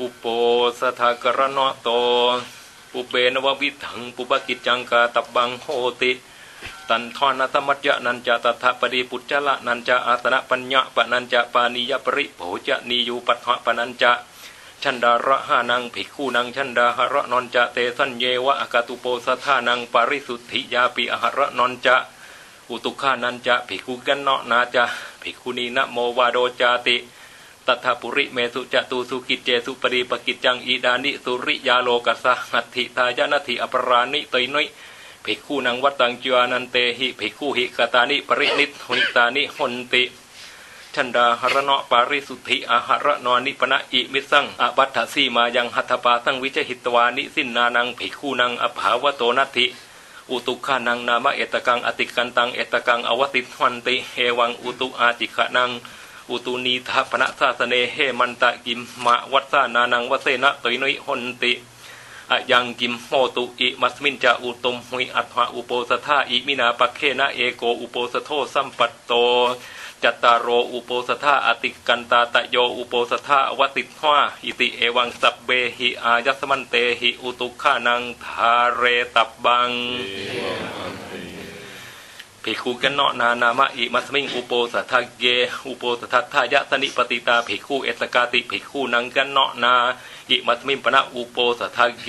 อุปโปสถากรณโตปุเบนววิถังปุบกิจจังกาตับบังโหติตันทอนัตมัจจะนันจะตถาปดีปุจจละนันจะอาตนะปัญญะปะนันจะปานิยปริโภจะนิยูปัฏฐะปะนันจะชันดาระหานังภิกขุนังชันดาหะระนนจะเตสัญเยวะอากาตุโปสถานังปาริสุทธิยาปิอหระนนจะอุตุขานันจะภิกขุกันเนาะนาจะภิกขุนีนะโมวาโดจาติ ตัทปุริเมสุจตุสุกิจเจสุปริปกิจจังอีดานิสุริยาโลกัสสะหัตถิทายานาถิอปรานิตยน้อยภิกขุนังวัตตังจวานันเตหิภิกขุหิกตานิปรินิทหุนิตานิหนติชันดาหรณะปาริสุทธิอาหารนอนิปนะอิมิสังอปัฏฐสีมายังหัตถปาสังวิจหิตวานิสินนานังภิกขุนังอภาวโตนัตถิอุตุขานังนามะเอตกังอติกันตังเอตกังอวติทันติเฮวังอุตุอาจิขะนัง อุตุนีทัพนะสาสเนเฮมันตะกิมมะวัตสานานังวเสนะตยนุยหนติอะยังกิมโหตุอิมัสมินจะอุตมหุยอัตถะอุโปสถาอิมินาปะเคนะเอโกอุโปสโทสัมปัตโตจัตตารโรอุโปสถาอติกันตาตะโยอุโปสถาวติทว่าอิติเอวังสับเบหิอายัสมันเตหิอุตุขานังทาเรตับบัง ภิกขุกันเนาะนานามะอิมัสมิงอุโปสัทธเกอุโปสัทธายะสนิปติตาภิกขุเอสกาติภิกขุนังกันเนาะนาอิมัสมิงปนะอุโปสัทธเก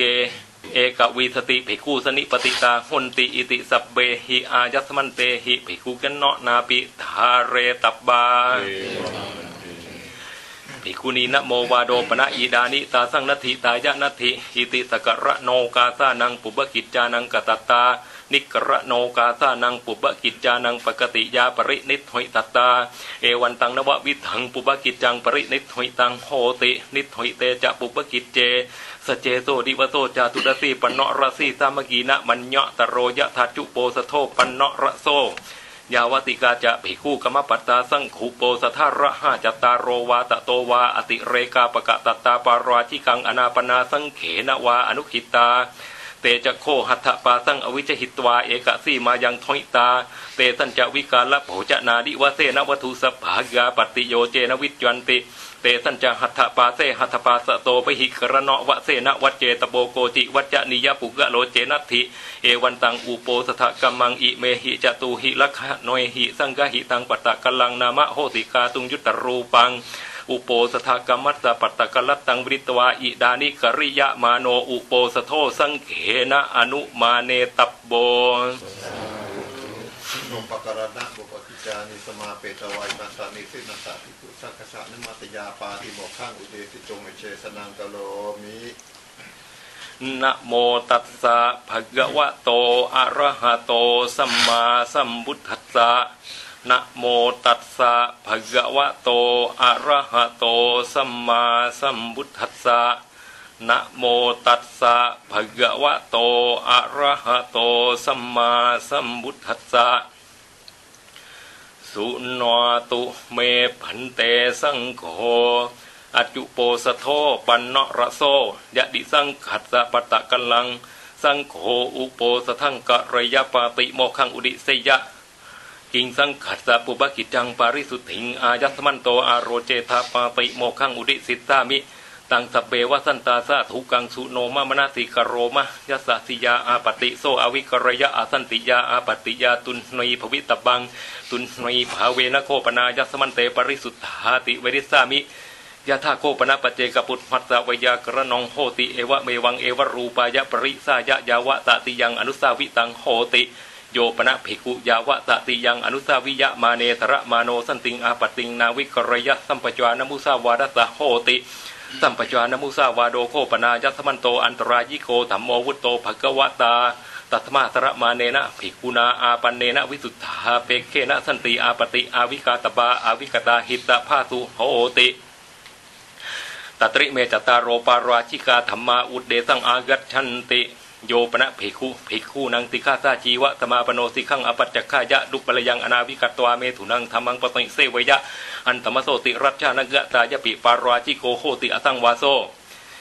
เอกวีสติภิกขุสนิปติตาหนติอิติสับเบหิอายัสมันเตหิภิกขุกันเนาะนาปิทาเรตับบาภิกขุนีนะโมวาโดปนะอีดานิตาสังนัตถิตายะนัตถิอิติสกะระโนกาสานังปุบกิจจานังกตัตตา นิกระโนกาสานังปุบกิจจานังปกติยาปรินิทหิตัตตา เอวันตังนววิถังปุบกิจจังปรินิทหิตังโหติ นิทหิเตจะปุบกิจเจสเจโซดิวโซจาตุดสีปันเนะรสีสามกีนะมัญญะตะโรยะทัจุโปสโทปันเนะระโซยาวติกาจะภิกขุกรรมปัตตาสังขุโปสทาระหาจตตารโรวาตโตวาอติเรกาปกะตตตาปาราชิกังอนาปนาสังเขนวาอนุขิตา เตจะโคหัตถปาสังอวิจหิตวาเอกสีมายังทอยตา เตสัญจวิกาลโภจนาดิวเสนวัตุสภากาปฏิโยเจนวิจวันติเตสัญจหัตถปาเสหัตถปาสโตปหิกระเนาะวะเสนวัจเจตโบโกจิวัจจนิยปุกะโลเจนัตถิเอวันตังอุโปสถกัมมังอิเมหิจตุหิลักขะโนยหิสังกหิตังปัตตะกัลลังนามะโหติกาตุงยุตตรูปัง อุโปสถกัมมัสสะปัตตะกัลลัตตังวริตวาอิดานิกริยะมาโนอุโปสโทสังเขนะอนุมาเนตับโบนมปการณะบุปกิจานิสมาเปตวัยนาสานิสินัสสะภิกขุสังคสะนมัตยาปาติโมกขังอุเดสิจงเอเชสนังกโลมินะโมตัสสะภะคะวะโตอะระหะโตสัมมาสัมพุทธัสสะ นะโมตัสสะภะคะวะโต อะระหะโต สัมมาสัมพุทธัสสะนะโมตัสสะภะคะวะโต อะระหะโต สัมมาสัมพุทธัสสะ สุนวตุเมผันเตสังโฆอจุโปสโทปันเนะระโซยะดิสังขัดสะปะตะกัลลัง สังโฆอุโปสทังกะระยะปาติโมขังอุดิเสยะ กิงสังขัดสะปุบกิจจังปาริสุทธิง อายัสมันโตอาโรเจธาปาติโมขังอุดิสิตามิ ตังสเปวสันตาสะทุกังสุโนมามนาสิกโรมะยัสสะสิยาอาปติโซอวิกรยะอาสันติยาอาปติยาตุนนยภวิตบัง ตุนนยภาเวนะโคปนายัสมันเตปริสุทธาติเวริสามิยะธาโคปนาปเจกปุตมัตตะวยากระนองโหติเอวะเมวังเอวรูปายะปริสายะยาวะตติยังอนุสาวิตังโหติ โยปนะภิกขุยาวะตติยังอนุสาวิยะมาเนตระมาโนสันติงอาปติงนาวิกรยะสัมปจานมุสาวาดัสโหติสัมปจานมุสาวาโดโคปนายัสมันโตอันตรายิโกธรรมโมวุตโตภกวตาตัตมาตระมาเนนะภิกุนาอาปันเนนะวิสุทธาเปกเคนะสันติอาปติอาวิกาตบาอาวิกตาหิตตภาสุโหติตตริเมจตารโรปาราชิกาธรรมาอุดเดสังอากัจฉันติ โยปนะภิกขุภิกขุนังติฆาสาจีวะสมาปโนสิขังอปัจจคายะดุปะลยังอนาวิกัตตวาเมถุนังธรรมังปติเสวยะ อันตมโสติรัชชานกะตายปิปาราชิโกโหติอสังวาโซ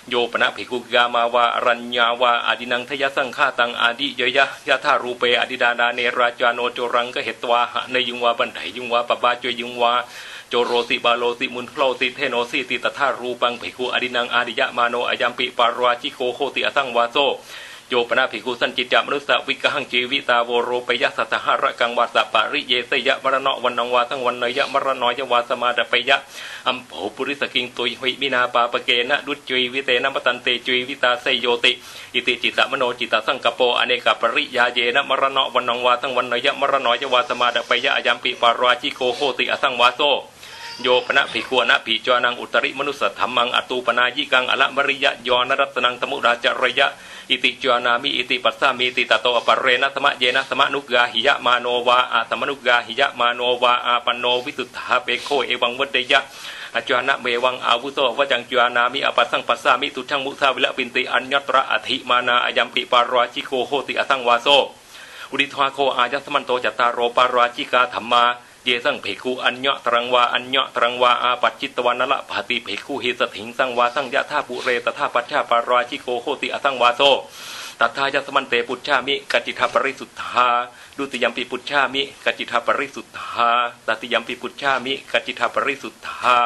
โยปนะภิกขุกามาวารัญญาวาอาดินังทยสังฆาตังอาดิเยยะยะธารูเปอดิดานาเนราจาโนโจรังกเหตวาหะในยุงวาบันไดยุงวาปะบาจวยยุงวาโจโรสิบาโลสิมุนโคลสิเทโนสิติตถารูปังภิกขุอดินังอาดิยะมาโนอายัมปิปารวาจิโกโคติอสังวาโซ โยปนาภิกขุสันจิตจามนุสสวิกหังจีวิตาโวโรปยะสัทหระกังวาสปาริเยสยะมรณะวันนังวาทั้งวันนยะมรณอยวาสมาดปยะอัมโภปุริสกิงตุยหิมินาปาปเกนะดุจุยวิเตนะปตันเตจุยวิตาเสยโยติ อิติจิตมโนจิตสังกโปอเนกปริยาเยนะมรณะวันนังวาทั้งวันนยะมรณอยวาสมาดปยะอายัมปิปาราจิโกโหติอสังวาโซโยปนะภิกขุนะภิจานังอุตริมนุสธรรมังอตูปนายิกังอละมริยะยอนรัตนังสมุราจระยะ อิติจานามิอิติปัสสามิติตโตอปเรนะสมะเยนะสมะนุกาหิยะมาโนวาอาสมนุกาหิยะมาโนวาอาปโนวิสุทธาเปโคเอวังวัดเดยะอาจานะเมวังอาวุโสวจังจานามิอปัสสังปัสสามิตุทังมุสาวิละปินติอัญญตระอธิมานาอายัมปิปาราชิโกโหติอสังวาโซอุดิทวาโคอายัสมันโตจัตตารโรปาราชิกาธรรมา เยสังเพคูอัญญะตรังวาอัญญะตรังวาอาปัจจิตวานละภาติเพคูหิสถิงสังวาสังยะธาปุเรตถาปัจฉาปาราชิโกโหติอสังวาโซตัทธายสมันเตปุจฉามิกจิทาปริสุทธาดุติยมปิปุจฉามิกจิทาปริสุทธาตติยมปิปุจฉามิกจิทาปริสุทธา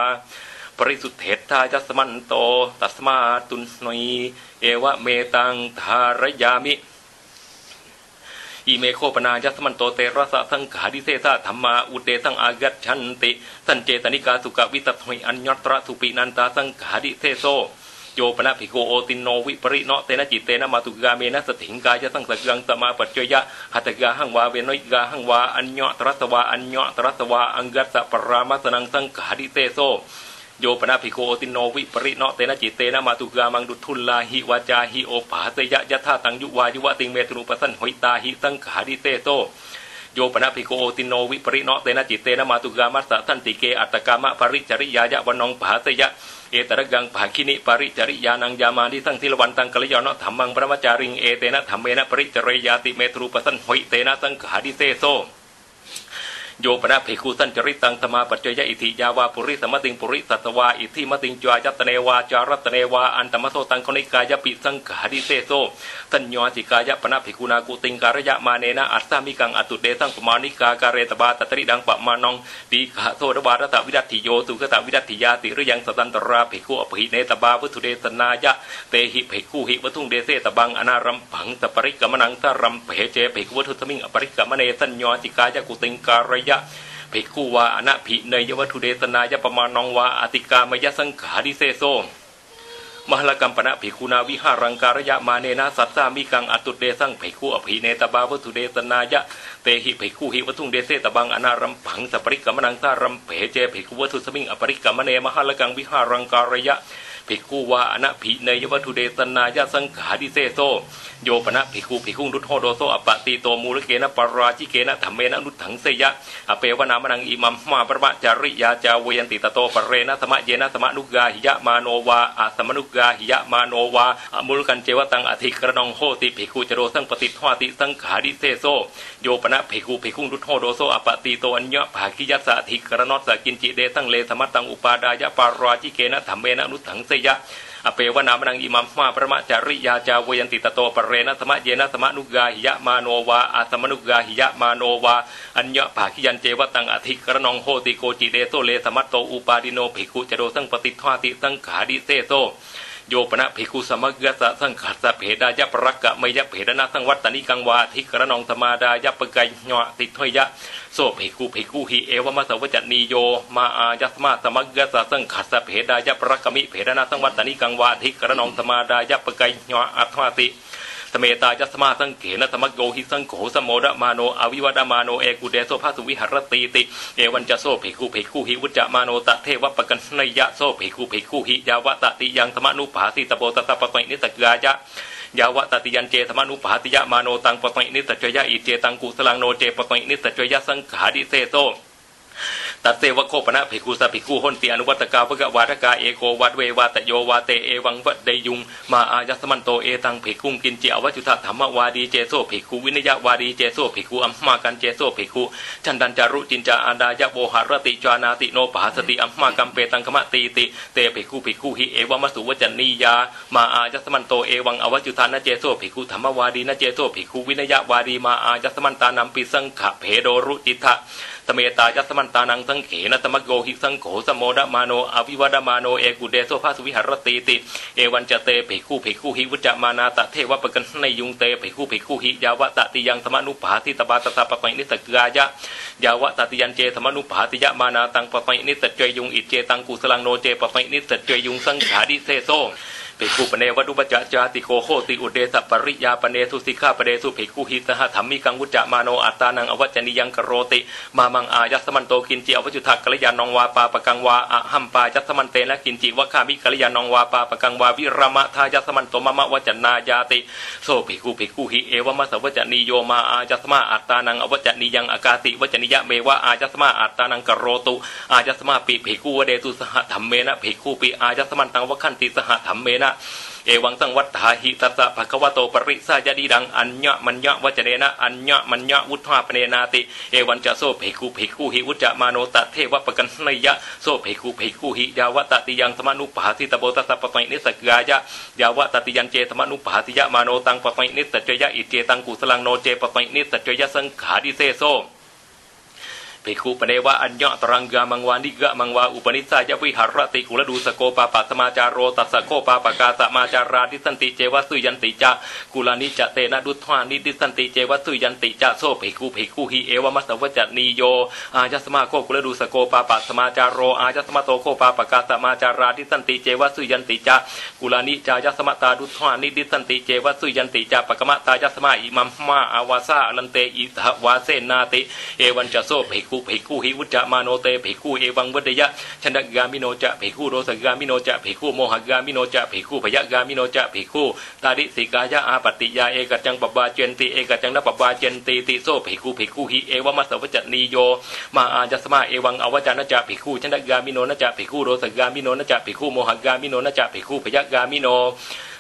ปริสุทธเถทาจัสมันโต ตัสมาตุนโนยเอวะเมตังทารยามิ อีเมโคปนายัสมันโตเตระสะสังขาดิเซสะธรรมาอุเตสังอากัจฉันติ สันเจตนิกาสุกวิตัตหยอัญญตระสุปินันตาสังขาดิเซโซโยปนะภิโกโอตินโนวิปริโนเตนะจิตเตนะมาตุกาเมนะสถิงกายะสังสักังตมาปัจจยะหัตกาหังวาเวนอยกาหังวาอัญญตรัสวาอัญญตรัสวาอังกัสสะปรามัสนังสังขาดิเตโซ โยปนาภิโกโอตินโนวิปริโนเตนะจิตเตนะมาตุกามังดุทุลลาหิวาจาหิโอภาสยะยะธาตังยุวายุวะติงเมตรุปสันหอยตาหิสังขาดิเตโซโยปนะภิโกโอตินโนวิปริโนเตนะจิตเตนะมาตุกามัสสะทันติเกอัตตกามะปริจริยายะวันนองภาสยะเอตระกังภาคินิปริจริยานังยามานิสังทิลวันตังกลยานะธรรมังประมจาริงเอเตนะธรรมเมนะปริจริยาติเมตรุปสันหอยเตนะสังขาดิเตโซ โยปนะภิกขุสันจริตังธรรมาปัจจยอิทิยาวาปุริสมติงปุริสัตวาอิทิมติงจวายัตเนวาจารัตเนวาอันตมโสตังคณิกายปิสังขาดิเซโซสัญญาติกายปนะภิกขุนากุติงการยะมาเนนะอัสสามิกังอตุเดสังปมานิกาการเรตบาตตริดังปะมานองดีขะโสดบารัตวิดัติโยสุขตวิดัติยาติหรือยังสตันตราภิกขุอภิเนตบาวัตุเดสนายะเตหิภิกขุหิวัตุงเดเสตบังอนารัมผังสปริกกมนังสรัมเพเจภิกขุวัตุสมิงอปริกกมเนสัญญาติกายกุติงการยะภิกขุวาอนะภิเนยวัตุเดสนายะประมานองวาอติกามยะสังขาดิเซโซมหลกัมปนะภิกขุนาวิหารังการยะมาเนนะสัตสามิกังอตุเดสังภิกขุอภิเนตบาวัตุเดสนายะเตหิภิกขุหิวัตุงเดเสตบังอนารัมผังสปริกมนังสารัมเพเจภิกขุวัตุสมิงอปริกมเนมหลกังวิหารังการยะ ภิกขุวาอนะภิเนยวัตถุเดสนายะสังขาดิเซโซโยปนะภิกขุภิกขุรุทโหโดโซอปปะติโตมูลเกนะปราชิเกนะธรรมเมนะนุถังเสยะอเปวนามังอิมัมมาปรมะจาริยาจาเวยันติตโตปเรนะสมะเยนะสมะนุกาหิยะมาโนวาอะสมนุกาหิยะมาโนวาอมุลกันเจวตังอธิกรนองโหติภิกขุจโรสังปฏิทวติสังขาดิเซโซโยปนะภิกขุภิกขุรุทโหโดโซอปปะติโตอัญญะภาคิยัสสะอธิกรนอสสกินจิเดสังเลสมัตตังอุปาดายะปาราชิเกนะธรรมเมนะนุถังเสยะอเปวนามังอิมัมมาพระมะจาริยาจาเวยันติตโตปเรนะสมะเยนะสมะนุกาหิยะมาโนวาอาสมนุกาหิยะมาโนวาอัญญะภาคิยันเจวตังอธิกรนองโหติโกจิเดโซเลสมัตโตอุปาดิโนภิกขุจโรสังปฏิทวาติสังขาดิเซโซ โยปนะภิกขุสมกสสะสังขัสสะเพดายะปรักกะมยะเพดนะสังวัตตนิกังวาทิกระนองธรรมาดายะปะไกยะติทยยะโสภิกขุภิกขุหิเอวมัสสวจันนิโยมาอายัสมาสมักกัสะสังขัสสะเพดายะปรักกะมิเพดนะสังวัตตนิกังวาทิกระนองธรรมาดายะปะไกยะอัตถวาติ สเมตายัสมาสังเขนะธรรมโกหิสังโขสมโมระมาโนอวิวัดมาโนเอกุเดโสภาสุวิหรตีติเอวันจะโซภิกขุภิกุหิวุจมาโนตะเทวปกันนยะโซภิกขุภิกุหิยาวตติยังธรรมนุภาสิตโปตตะปะตนิสกายะยาวตติยันเจธรรมนุภาติยะมาโนตังปะตนิสจยะอิเจตังกุสลังโนเจปะตนิสจยะสังขาดิเซโซ ตัดเตวะโคปนะภิกขุสะภิกขุหนติอนุวัตกาภกวาทกาเอโกวัดเววาตโยวาเตเอวังวัดเดยุงมาอายัสมันโตเอตังภิกขุงกินเจอวัจุทธรรมวาดีเจโซภิกขุวินยวาดีเจโซภิกขุอัมมากันเจโซภิกขุชันดันจารุจินจาอาดายะโวหารติจานาติโนปหาสติอัมมากัมเปตังคมะตีติเตภิกขุภิกขุหิเอวมัสุวจันนียามาอายัสมันโตเอวังอวัจุทานเจโซภิกขุธรรมวาดีนเจโซภิกขุวินยวาดีมาอายัสมันตานัมปิสังขะเพโดรุจิทะ ตเมตายัสมันตานังสังเขนะตมโกหิสังโขสมโมดมาโนอวิวัดมาโนเอกุเดโซภาสวิหารตีติ เอวันจะเตเภิกขุเภิกขุหิวุจมานาตะเทวปะกันในยุงเตเภิกขุเภิกขุหิยาวะตติยังสมนุปาทิตบาตตาปะปนิสกกายะยาวะตติยันเจสมนุปาติยะมานาตังปะปนิสจยยุงอิเจตังกุสลังโนเจปะปนิสจยยุงสังขาดิเซโซ ภิกขุปเนวัตุปจจาติโกโหติอุเดสปริยาปเนสุสิกาปเดสุภิกขุหิสหธรรมิกังวุจมาโนอัตตานังอวัจนิยังกโรติ มามังอายัสมันโตกินจิอวัจุทักกัลยานองวาปาปะกังวาอะหัมปายัสมันเตนะกินจิวะคามิกัลยานองวาปาปะกังวาวิรมะทายัสมันโตมะมะวัจนายาติโสภิกขุภิกขุหิเอวมะสวัจนิโยมาอายัสมาอัตตานังอวัจนิยังอากาติวัจนิยะเมวะอายัสมาอัตตานังกโรตุอายัสมาปิภิกขุวเดตุสหธรรมเมนะภิกขุปิอายัสมันตังวะขันติสหธรรมเมนะเอวังสังวัตถาหิตัสสะภะคะวะโตปริสายดีดังอัญญะมัญญะวัจเนนะอัญญะมัญญะวุฒาปเนนาติ เอวันจะโซเพกุเพกุหิวุจจะมาโนตะเทวปกันนยะโซเพกุเพกุหิยาวะตติยังสมนุปหาทิตโบตัสสะปะไนิสกายะยาวะตติยันเจสมนุปหาติยะมาโนตังปะไนิสจยะอิเจตังกุสลังโนเจปะไนิสจยะสังขาดิเซโซ ภิกขุปเนวะอัญญะตรังกามังวานิกะมังวาอุปนิสัยวิหารติกุลดูสโกปาปัสมาจารโรตัสสโกปาปกาสมาจาราดิสันติเจวสุยันติจะกุลานิจะเตนะดุทวานิดิสันติเจวสุยันติจะโซภิกขุภิกขุหิเอวมัสสวจนีโยอายัสมาโคกุลดูสโกปาปัสมาจารโรอายัสมาโตโคปาปกาสมาจาราดิสันติเจวสุยันติจะกุลานิจายัสมาตาดุทวานิดิสันติเจวสุยันติจะปกมะตายัสมาอิมัมมาอาวาซาอลันเตอิทวาเสนาติเอวันจะโซภิกขุภิกขุหิวุจจะมาโนเตภิกขุเอวังวดยะชนกามิโนจะภิกขุโรสกามิโนจะภิกขุโมหกามิโนจะภิกขุพยกามิโนจะภิกขุตาดิสิกายะอาปติยาเอกจังปบาเจนติเอกจังนปบาเจนติติโซภิกขุภิกขุหิเอวมัสสวจนีโยมาอาจัสมาเอวังอวจานจะภิกขุชนกามิโนนจะภิกขุโรสกามิโนนจะภิกขุโมหกามิโนนจะภิกขุพยกามิโน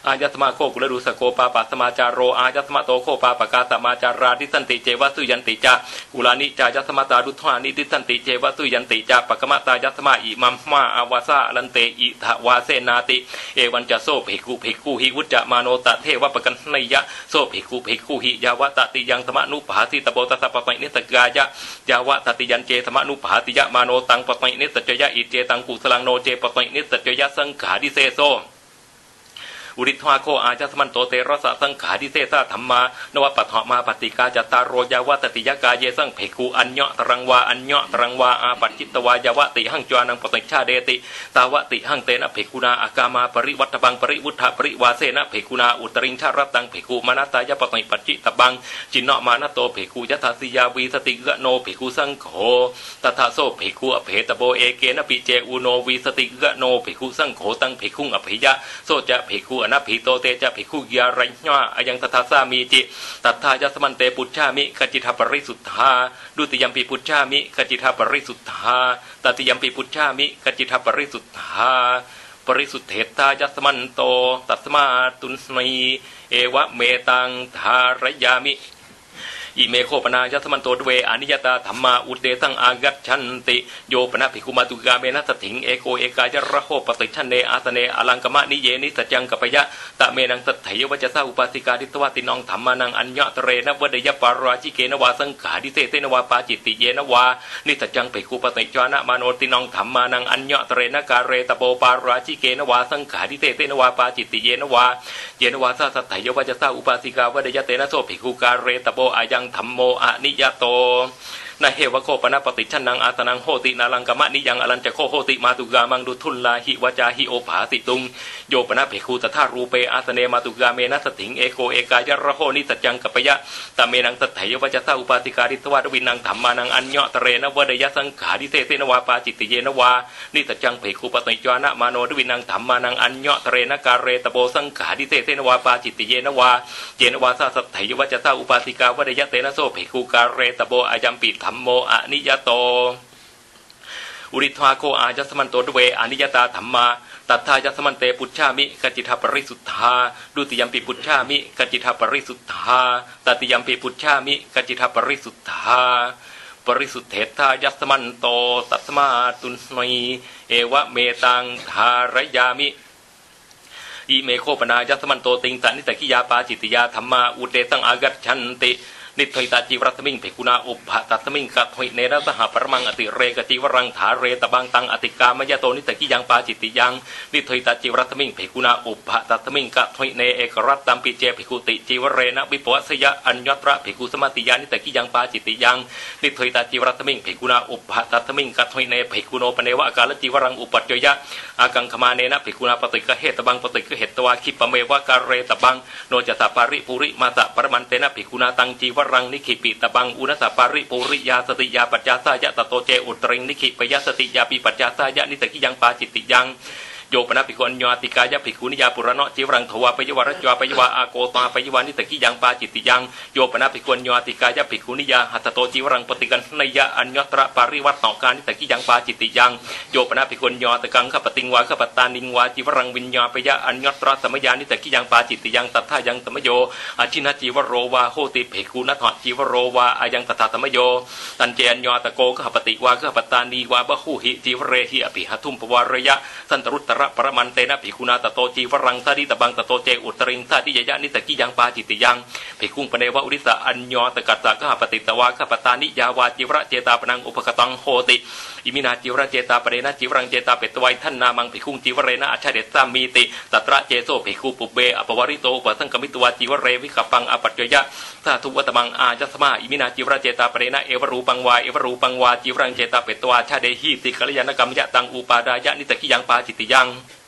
อายัสมาโคกุลรุสโกปาปัสมาจารโรอายัสมาโตโคปาปกาสมาจาราดิสันติเจวสุยันติจะกุลานิจายัสมาตาดุทวานิดิสันติเจวสุยันติจะปกมะตายัสมาอิมัมมาอาวาซาลันเตอิทวาเสนาติ เอวันจะโซภิกุภิกุหิวุจจมาโนตะเทวปกันนยะโซภิกุภิกุหิยาวะตติยังธรรมนุปหาติตโบตัสะปะไมนิสกายะยาวะตติยันเจธรรมนุปหาติยะมาโนตังปะไมนิสจยะอิเจตังกุสลังโนเจปะไมนิสจยะสังขาดิเซโซ อุริทวาโคอาจัสมันโตเตระสะสังขาดิเตสะธรรมานวปัฏฐมาปฏิกาจตารโรยาวะตติยกาเยสังเพกูอัญญะตรังวาอัญญะตรังวาอาปัจจิตวายาวะติหังจวานังปติชาเดติตาวะติหังเตนะเพกุนาอากามาปริวัตบังปริวุฒะปริวาเสนะเพกุนาอุตริงชารัตังเพกูมานาตายปติปัจจิตบังจินเนมานาโตเพกูยถาสิยาวีสติกะโนเพกูสังโฆตถาโซเพกูอเพตโบเอเกนะปิเจอุโนวีสติกะโนเพกูสังโฆตังเพคุงอภิยะโซจะเพกูอนัภิโตเตจะภิกขุยารัญญาอายังตถาสามีจิตัทธายสมันเตปุจฉามิขจิทาปริสุทธาดุติยมปีปุจฉามิขจิทาปริสุทธาตติยมปีปุจฉามิขจิทาปริสุทธาปริสุทธเถตายัสมันโต ตัสมาตุนนีเอวะเมตังทารยามิ อิเมโคปนายัสมันโตเวอนิยตาธรรมาอุเดสังอากัจฉันติโยปนะภิกุมาตุกาเมนัสถิงเอโกเอกายระโหปติชันเนอาสเนอลังกมะนิเยนิสัจจังกัปยะตะเมนังสัทไถยวจสาอุปาสิกาดิตวตินองธรรมานังอัญญะตเรนวเดยปาราชิเกนวาสังขาดิเตเตนวาปาจิตติเยนวานิสัจจังภิกุปติจานะมาโนตินองธรรมานังอัญญะตเรนกาเรตโปปาราชิเกนวาสังขาดิเตเตนวาปาจิตติเยนวาเยนวาสาสัทไถยวจสาอุปาสิกาวเดยเตนะโสภิกุกาเรตโปอายังธรรมโมอะนิยโต นาเหวะโคปนะปฏิชันนังอาสนังโหตินาลังกมะนิยังอลันจะโคโหติมาตุกามังดุทุนลาหิวจาหิโอภาสิตุงโยปนะเพคูตถารูเปอาสเนมาตุกาเมนัสถิงเอโกเอกายระโหนิสัจจังกัปยะตะเมนังสัทไถยวจสาอุปาติการิทวาดวินังธรรมานังอัญญะตเรนะวเดยสังขาดิเตเตนวาปาจิตติเยนวานิสัจจังเพคูปฏิจานะมาโนดวินังธรรมานังอัญญะตเรนะการเรตโบสังขาดิเตเตนวาปาจิตติเยนวาเจนวาสาสัทไถยวจสาอุปาติกาวเดยเตนะโสเพคูการเรตโบอายัมปิธรรมโมอนิยโต อุริทวาโคอายัสมันโตดเวอนิยตาธรรมาตัทธายสมันเตปุจฉามิกจิทาปริสุทธาดุติยมปิปุจฉามิกจิทาปริสุทธาตติยมปิปุจฉามิกจิทาปริสุทธาปริสุทธเถตายัสมันโตตัสมาตุนนีเอวะเมตังทารยามิอิเมโคปนายัสมันโตติงสันนิตกิยาปาจิติยาธรรมาอุเตตังอากัจฉันติ นิทยตาจีวรัตมิงเภกุณาอุปะตัตมิงกัทวยเนรสหปรมังอติเรกจีวรังถาเรตบังตังอติกามยโตนิตกิยังปาจิตติยังนิทยตาจีวรัตมิงเภกุณาอุปะตัตมิงกัทวยเนเอกรัตตัมปิเจเภกุติจีวเรนะวิปวัสยะอัญญตระเภกุสมติยานิตกิยังปาจิตติยังนิทยตาจีวรัตมิงเภกุณาอุปะตัตมิงกัทวยเนเภกุโนปเนวะกาลจีวรังอุปัจจยะอากังคมาเนนะเภกุณาปฏิกเหตบังปฏิกเหตวาคิปเมวะกาเรตบังโนจตปาริปุริมาตะปรมันเตนะเภกุณาตังจีวรังนิขิปิตบังอุณสปาริปุริยาสติยาปัจจาสายะตโตเจอุตริงนิขิปยสติยาปิปัจจาสายะนิสกิยังปาจิตติยัง โยปนะภิกขุญญาติกายะภิกขุนิยาปุระเนาะจิวรังทวาปยวารจวาปยวาอาโกตาปยวานิตกิยังปาจิตติยังโยปนะภิกขุญญาติกายะภิกขุนิยาหัตโตจิวรังปฏิกันนยะอัญญตระปาริวัตตอกานิตกิยังปาจิตติยังโยปนะภิกขุญญาตกังขปติงวาขปตานิงวาจิวรังวิญญาปยะอัญญตระสมยานิตกิยังปาจิตติยังตัทธายังสมโยอาชินะจิวโรวาโหติภิกขุนัทจิวโรวาอายังตถาสมโยตันเจอัญญตโกขปติวาขปตานีวาบะหูหิจิวเรหิอภิหัตุมปวารยะสันตรุตระระปรมันเตนะภิกขุนาตโตจีวรังสาดิตบังตโตเจอุตริงสาดิยยะนิตกิยังปาจิติยังภิกขุงปเนวะอุริสะอัญญตกัสสะขปติตวาขปตานิยาวาจิวระเจตาปนังอุปกตังโหติอิมินาจิวระเจตาปเรนะจิวรังเจตาเปตวัยท่านนามังภิกขุงจิวเรนะอัจฉเดสามีติตัตระเจโซภิกขุปุเบอปวาริโตอุปสังกมิตวาจิวเรวิขปังอปัจจยะสาธุวัตมังอาจัสมาอิมินาจิวระเจตาปเรนะเอวรูปังวาเอวรูปังวาจิวรังเจตาเปตวาชาเดหีติกัลยานกรรมยะตังอุปาดายะนิตกิยังปาจิติยัง lang.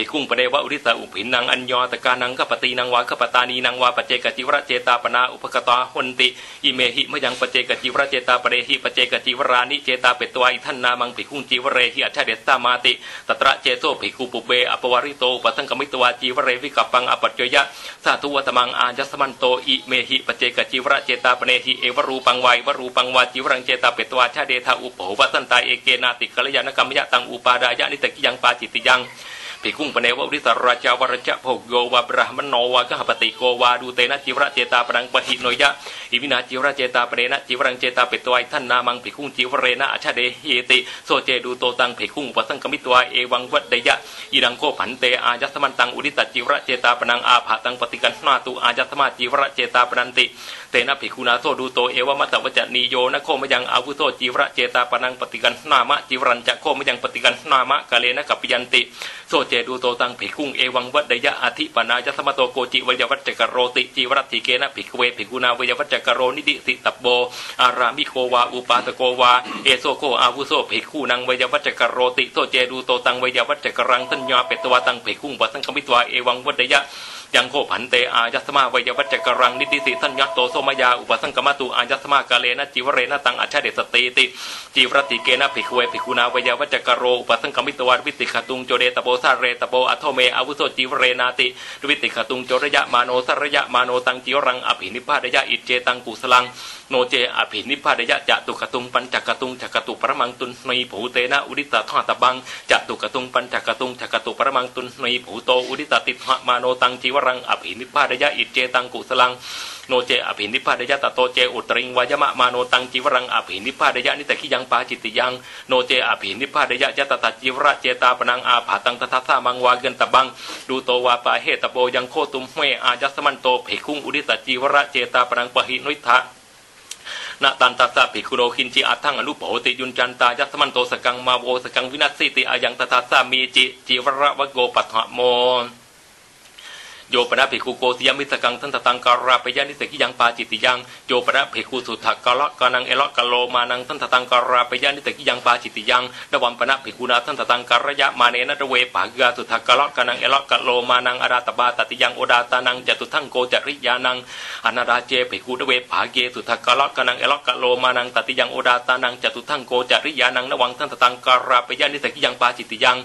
ภิกขุงปเนวะอุริสะอุผินนางอัญญตกานังขปตีนังวาขปตานีนังวาปเจกจิวระเจตาปนาอุปกตาหนติอิเมหิมยังปเจกจิวระเจตาปเรหิปเจกจิวรานิเจตาเปตวาอิทันนามังภิกขุงจิวเรหิอัจฉเดสามาติตตระเจโซภิกุปุเบอปวาริโตปัสังกมิตวาจิวเรวิกัปปังอปัจจยะสาธุวัตมังอาจัสมันโตอิเมหิปเจกจิวระเจตาปเนหิเอวรูปังวายวรูปังวาจิวรังเจตาเปตวาชาเดทาอุปโภวสันตาเอเกนาติกัลยานกรรมยะตังอุปาดายะนิตกิยังปาจิติยัง ภิกขุงปเนวะริสราชาวรจะโภโยวาบรหมโนวากหปติโกวาดูเตนะจิวระเจตาปรังปหิโนยะอิมินาจิวระเจตาปเรนะจิวรังเจตาเปตวายท่านนามังภิกขุงจิวเรนะอาชาเดเฮติโซเจดูโตตังภิกขุงปสังกมิตวายเอวังวัดเดยะอีดังโคผันเตอาจัสมันตังอุริตจิวระเจตาปนังอาภาตังปฏิกันนาตุอาจัสมาจิวระเจตาปนันติ เตนะภิกขุนาโซดูโตเอวมัตตวจนีโยนะโคมยังอาวุโสจิวระเจตาปนังปฏิกันนามะจิวรันจะโคมยังปฏิกันนามะกาเลนะกัปยันติโซเจดูโตตังภิกขุงเอวังวัดยะอธิปนาจัสมโตโกจิวยวัจจกโรติจิวรัติเกนะภิกเวภิกขุนาวยวัจจกโรนิติสิตับโบอารามิโกวาอุปาสโกวาเอโซโกอาวุโสภิกขุนังวยวัจจกโรติโซเจดูโตตังวยวัจจกรังสัญญาเปตวาตังภิกขุงปัสังคมิตวาเอวังวัดยะ ยังโคผันเตอายัสมาวยวัจจกรังนิติสิสัญญาโตโสมยาอุปสังกมตุอายัสมากาเลนะจิวเรนะตังอัชเดสติติจิวรติเกนะภิกเวภิกุนาวยวัจจกโรอุปสังกมิตวาวิติขตุงโจเดตโบสาเรตโบอัทโทเมอาวุโสจิวเรนาติวิติขตุงโจระยะมาโนสระยะมาโนตังจิวรังอภินิพพานยะอิเจตังกุสลังโนเจอภินิพพานยะจะตุขตุงปัญจกตุงจักตุปรมังตุนนผูเตนะอุดิตาทอตบังจะตุขตุงปัญจกตุงจักตุปรมังตุนนผูโตอุดิตาติหะมาโนตังจิวรังอภินิพพานยะอิเจตังกุสลังโนเจอภินิพพานยะตโตเจอุตริงวายมะมาโนตังจิวรังอภินิพพานยะนิตะขิยังปาจิตติยังโนเจอภินิพพานยะยะตตาจิวระเจตาปนังอาภาตังตถาสามังวาเกนตบังดูโตวาปาเหตโบยังโคตุมเฮอาจัสมันโตเภคุงอุดิตจิวระเจตาปนังปะหินุทะนาตันตัสสะภิกขุโนคินจิอัทังอนุโภติยุนจันตายัสมันโตสกังมาโวสกังวินัสสิติอายังตถาสามีจิจิวระวะโกปัฏฐโม โยปนะภิกขุโกติยมิสกังทันตตังการาปยานิสกิยังปาจิติยังโยปนะภิกขุสุทักกะละกานังเอละกะโลมานังทันตตังการาปยานิสกิยังปาจิติยังนวัมปนะภิกุนาทันตตังการยะมาเนนะเวปากกาสุทักกะละกานังเอละกะโลมานังอาราตบาตติยังโอดาตานังจตุทังโกจริยานังอนาราเจภิกขุเวปาเกสุทักกะละกานังเอละกะโลมานังตติยังโอดาตานังจตุทังโกจริยานังนวังทันตตังการาปยานิสกิยังปาจิติยัง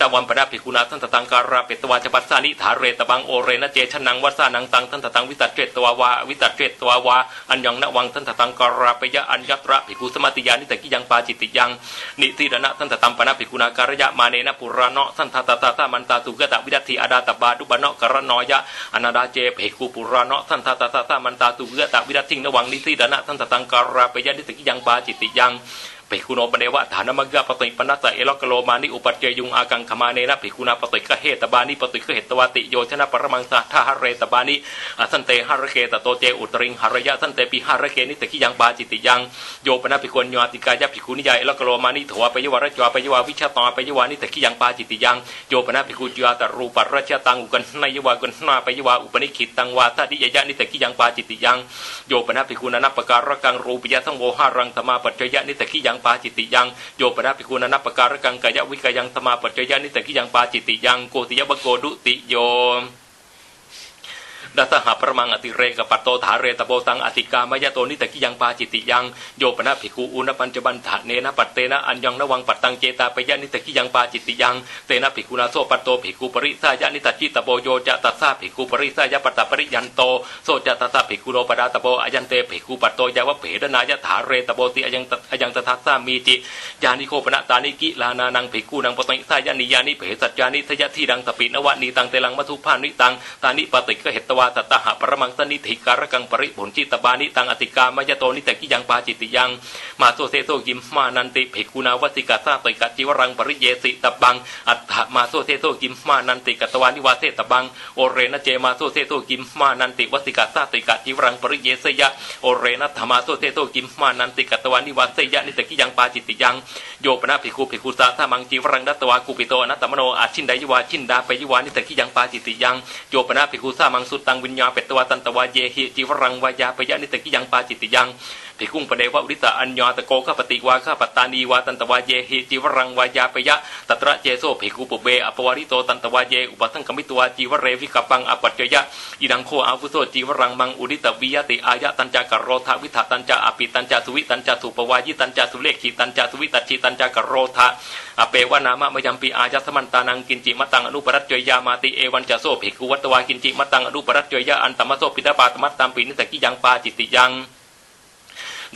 นวัมปนะภิกขุนาทันตตังการาเปตวาจปัสสานิถาเรตบังโอเรนะเจชนังวัสานังตังทันตตังวิตัดเจตตัววาวิตัดเจตตัววาอันยังนวังทันตตังกราปยะอัญญตระภิกขุสมาติยานิตกิยังปาจิติยังนิติดนะทันตตัมปนะภิกขุนาการยะมาเนนะปุรานะทันตตตาตามันตาตุกตะวิดัติอาดาตบาดุบานะกรณอยะอนาดาเจภิกขุปุรานะทันตตตาตามันตาตุกตะวิดัติงนวังนิติดนะทันตตังกราปยะนิตกิยังปาจิติยัง ภิกขุโนปเนวะฐานมังกะปติปนัสสะเอลกโลมานิอุปัจเจยุงอากังขมาเนนะภิกขุนาปติกะเหตบานิปติกะเหตวาติโยชนะปรมังสะทาหเรตบานิอสันเตหะระเกตโตเจอุตริงหระยะสันเตปิหะระเกนิตกิยังปาจิติยังโยปนะภิกขุญญาติกายะภิกขุนิยายเอลกโลมานิถวาปยวรจวปยวาวิชาตาปยวานิตกิยังปาจิติยังโยปนะภิกขุญญาตรูปรัชตังอุกันนยวากันนาปยวาอุปนิขิตตังวาทัดิยะนิตกิยังปาจิติยังโยปนะภิกขุนันปการะกังรูปยะสังโวหารังธรรมาปัจจยะนิตกิยังปาจิติยังโยปนะปิคุณนัปการะกังกายวิกายังสมาปัจจยานิตกิยังปาจิติยังโกติยบโกดุติโย ดัสหะประมังอติเรกปัตโตถาเรตโบตังอติกามายโตนิตกิยังปาจิติยังโยปนะภิกขุอุณปัญจบันถะเนนะปัตเตนะอัญญังนวังปัตตังเจตาปยะนิตกิยังปาจิติยังเตนะภิกขุนาโซปัตโตภิกขุปริสายะนิตจิตโบโยจะตัสสะภิกขุปริสายะปัตตปริยันโตโซจะตัสสะภิกขุโนปดาตโบอายันเตภิกขุปัตโตยาวะเพดนายะถาเรตโบติอายังอายังตทัสสะมีจิยานิโคปนะตานิกิลานานังภิกขุนังปติสายะนิยานิเพสัจจานิทยะที่ดังตปินวะนีตังเตลังมัทุพานิตังตานิปติกเหตวาตตหะปรมังสนิธิการกังปริผลจิตบานิตังอติกามายโตนิตกิยังปาจิติยัง มาโซเซโซกิมมานันติภิกขุนาวสิกาซาติกจิวรังปริเยสิตบัง อัตถมาโซเซโซกิมมานันติกัตวานิวาเสตบังโอเรนเจมาโซเซโซกิมมานันติวสิกาซาติกจิวรังปริเยสยะโอเรนธรรมาโซเซโซกิมมานันติกัตวานิวาเสยะนิตกิยังปาจิติยังโยปนะภิกขุภิกขุสาธามังจิวรังดัตวากุปิโตอนัตตมโนอาชินไดยวาชินดาไปยวานิตกิยังปาจิติยังโยปนะภิกขุสามังสุตังวิญญาเปตวาตันตวาเยหิจิวรังวายาปยะนิตกิยังปาจิติยัง ภิกขุปเดวะอุริตาอัญญาตะโกขปติวาข้าปตานีวาตันตวาเยหิจิวรังวายาปยะตัตระเจโซภิกุปเบอปวาริโตตันตวาเยอุปทังกมิตวาจีวเรวิกปังอปัจจยะอิดังโคอาวุโสจีวรังมังอุริตวิยติอายะตันจากโรธาวิถาตันจาอปิตันจาสุวิตันจาสุปวายิตันจาสุเลขีตันจาสุวิตัชีตันจากโรธาอเปวานามะมยัมปีอายัสมันตานังกินจิมตังอนุปรัตจยามาติเอวันจะโซภิกุวัตวากินจิมตังอนุปรัตจยาอันตมโซปิดาปาตมัตตัมปีนิสกิยังปาจิติยัง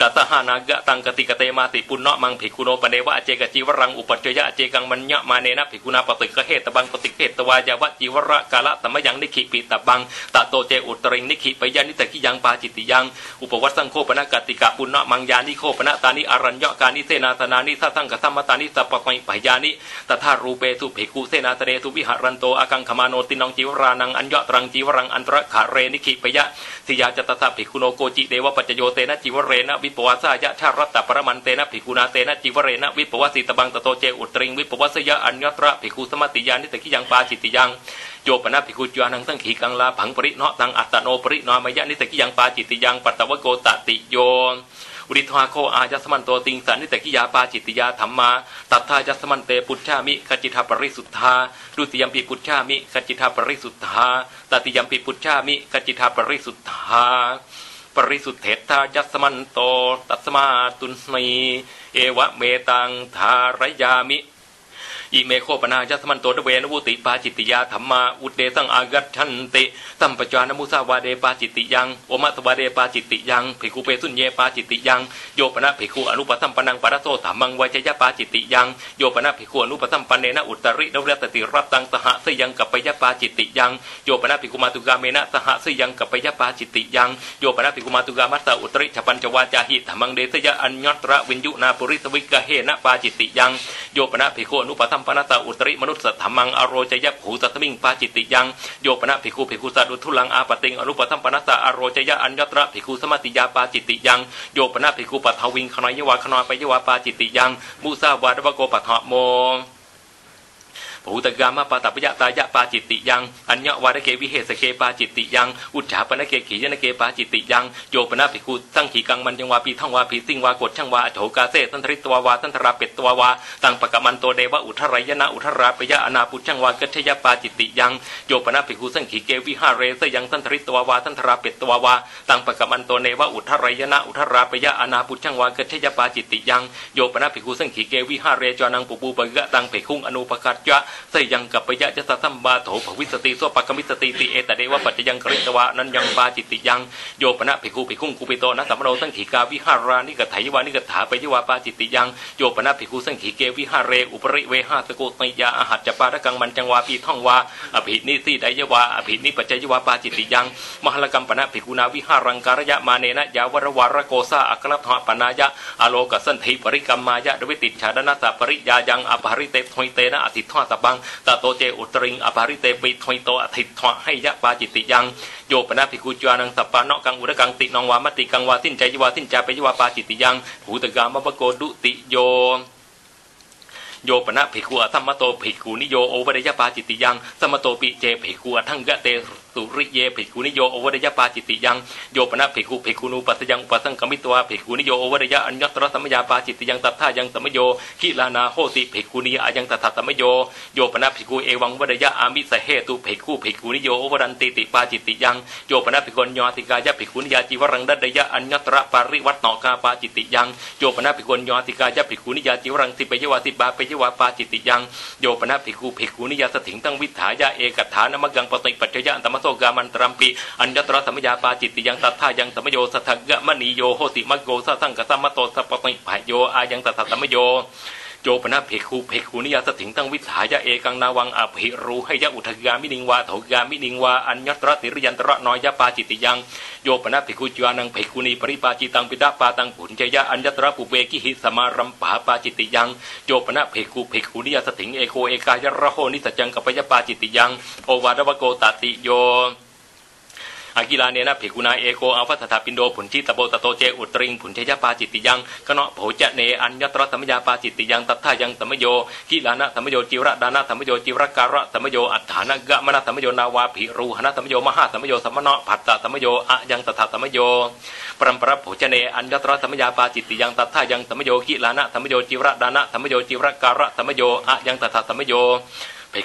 ดัตหานากะตังกติกเตมาติปุณณะมังภิกุโนปเนวะเจกจีวรังอุปจยะเจกังมัญญะมาเนนะภิกุนาปติกเหตบังปติเหตวายาวะจีวระกาละตมยังนิขิปิตบังตะโตเจอุตริงนิขิปยานิตกิยังปาจิติยังอุปวัตสังโคปนะกติกะปุณณะมังยานิโคปนะตานิอรัญญกานิเสนาสนานิสัสังกสัมมตานิสัปปะปยานิตถารูเปสุภิกุเสนาสเนสุวิหารันโตอากังขมาโนตินองจีวรานังอัญญะตรังจีวรังอันตรขาเรนิขิปยะสิยาจตตะภิกุโนโกจิเดวปัจโยเตนะจีวเรนะวิปวาสายะชารัตตปรมันเตนะภิกุนาเตนะจิวเรนะวิปวสิตบังตโตเจอุตริงวิปวสยะอัญญตระภิกุสมติยานิตกิยังปาจิตติยังโยปนะภิกุจวานังสังขีกังลาผังปริเนาะตังอัตโนปรินามยะนิตกิยังปาจิตติยังปัตตวโกตติโยอุริทวาโคอายัสมันโตติงสันนิตกิยาปาจิตติยาธรรมาตัทธายัสมันเตปุชชามิขจิทาปริสุทธาดุติยมปิปุชชามิขจิทาปริสุทธาตติยมปิปุชชามิขจิทาปริสุทธา ปริสุทธเถทายัสมันโต ตัสมาตุนีเอวะเมตังทารยามิ อิเมโคปนาจัสมันโตเวนวุติปาจิตติยาธรรมาอุเดสังอากัตชันติตัมปจานมุสาวาเดปาจิตติยังโอมัสวาเดปาจิตติยังภิกขุเปสุญเยปาจิตติยังโยปนะภิกขุอนุปสัมปนังปารโสถามังวัจยะปาจิตติยังโยปนะภิกขุอนุปสัมปันเนนะอุตรินวรตติรัตตังสหสยังกับปยปาจิตติยังโยปนะภิกขุมาตุกาเมนะสหสยังกับปยปาจิตติยังโยปนะภิกขุมาตุกามัสสะอุตริฉปัญจวาจาหิธรรมังเดสยะอัญญตระวินยุนาปุริสวิกะเฮนะปาจิติยังโยปนะภิกขุอนุปสัมปนัสสะอุตริมนุสสธรรมังอโรจยะผูสัตมิงปาจิติยังโยปนะภิกขุภิกขุสัตดุทุลังอาปติงอนุปทัมปนัสสะอโรจยะอัญญตระภิกขุสมัติยาปาจิติยังโยปนะภิกขุปัทวิงขณยวาขณปยวาปาจิติยังมุสาวาดวโกปัทโม ภูตกามปาตปยะตายะปาจิตติยัง อัญญวารเกวิเหสเกปาจิตติยัง อุจฉาปนเกขียนเกปาจิตติยัง โยปนะภิกขุตั้งขีกังมันยังวาปีท่องวาปีสิงวากดช่างวาโถกาเซตันทริตวาวาตันทราเป็ดตัววาตั้งปะกมันโตเดวะอุทรายนะอุทราปยะอนาปุช่างวากัจยปาจิตติยัง โยปนะภิกขุสังขีเกวิหาเรสยังตันทริตวาวาตันทราเป็ดตัววาตั้งปะกมันโตเนวะอุทรายนะอุทราปยะอนาปุช่างวากัจยปาจิตติยัง โยปนะภิกขุสังขีเกวิหาเรจานังปุปูปะกะตังภิกขุอนุปกัจจะสยังกับปยะจะสัมบาโถภวิสติโสปกมิสติติเอตเดวะปัจจยังกริตวะนั้นยังปาจิตติยังโยปนะภิกขุภิกขุงกุปิโตนะสัมโนสังขีกาวิหารานิกถายวานิกถาปยวาปาจิตติยังโยปนะภิกขุสังขีเกวิหาเรอุปริเวหาสกุตยาอาหัจจปาระกังมันจังวาปีท่องวาอภินิสีไดยวาอภินิปัจจยวาปาจิตติยังมหลกัมปนะภิกขุนาวิหารังการยะมาเนนะยาวรวารโกซาอัครพปนายะอโลกสันทิปริกรรมายะดวิติชาดนาสปริยายังอภริเตทอยเตนะอธิทวตังตาโตเจอุตริงอภาริเตปิทวิโตอธิทวให้ยะปาจิตติยังโยปนะภิกขุจานังสัปปะเนาะกังอุระกังตินองวามติกังวาสิ้นใจยวาสิ้นจาเปยวาปาจิตติยังภูตกามะปะโกดุติโยโยปนะภิกขุอสัมมโตภิกขุนิโยโอวเดยปาจิตติยังสมโตปิเจภิกขุอทั้งกะเต สุริเยภิกขุนิโยโอวเดยปาจิตติยังโยปนะภิกขุภิกขุนูปัสยังอุปสังกมิตวาภิกขุนิโยโอวเดยอัญญตระสัมยาปาจิตติยังตัทธายังสัมโยกิลานาโหติภิกขุนิยายังตัทธสัมโยโยปนะภิกขุเอวังวเดยอามิสเหตุภิกขุภิกขุนิโยโอวรันติติปาจิตติยังโยปนะภิกขุญญติกายะภิกขุนิยาจีวรังดัดยะอัญญตระปาริวัตนอกาปาจิตติยังโยปนะภิกขุญญติกายะภิกขุนิยาจีวรังสิเปยวาสิบาเปยวาปาจิติยังโยปนะภิกขุภิกขุนิยาสถิงตั้งวิถายะเอกถานมกังปติปัจจยะอันตมโสกามันตรัมปีอัญญตระสัมยาปาจิตติยังตัทธายังสัมโยสัทธะมณีโยโหติมโกสัสังกสัมมโตสัปติภโยอายังตัทสัมโย โยปนะเพคูเพคูนิยาสถิงตั้งวิถายะเอกังนาวังอภิรูให้ยะอุทกามินิงวาโถกามินิงวาอัญญตระติริยันตระนอยยะปาจิตติยังโยปนะเพคูจวานังเพคูนีปริปาจิตังปิดาปาตังผุนเจยะอัญญตระปุเวกิหิสมารัมปาปาจิตติยังโยปนะเพคูเพคูนิยาสถิงเอโคเอกายะระโหนิสัจังกัปยะปาจิตติยังโอวาดวโกตติโย อากิลาเนนะภิกุนาเอโกอัลฟัสถาปินโดผุนชิตโบตโตเจอุตริงผุนเทยปาจิตติยังกเนาะโผจะเนอัญญตรสัมยาปาจิตติยังตัทธายังสัมโยกิลานะสัมโยจิระดานะสัมโยจิระการะสัมโยอัฏฐานะกะมนะสัมโยนาวาภิรูหนะสัมโยมหาสัมโยสัมมเนาะผัสสะสัมโยอะยังตถาสัมโยปรัมปรโผจะเนอัญญตรสัมยาปาจิตติยังตัทธายังสัมโยกิลานะสัมโยจิระดานะสัมโยจิระการะสัมโยอะยังตถาสัมโย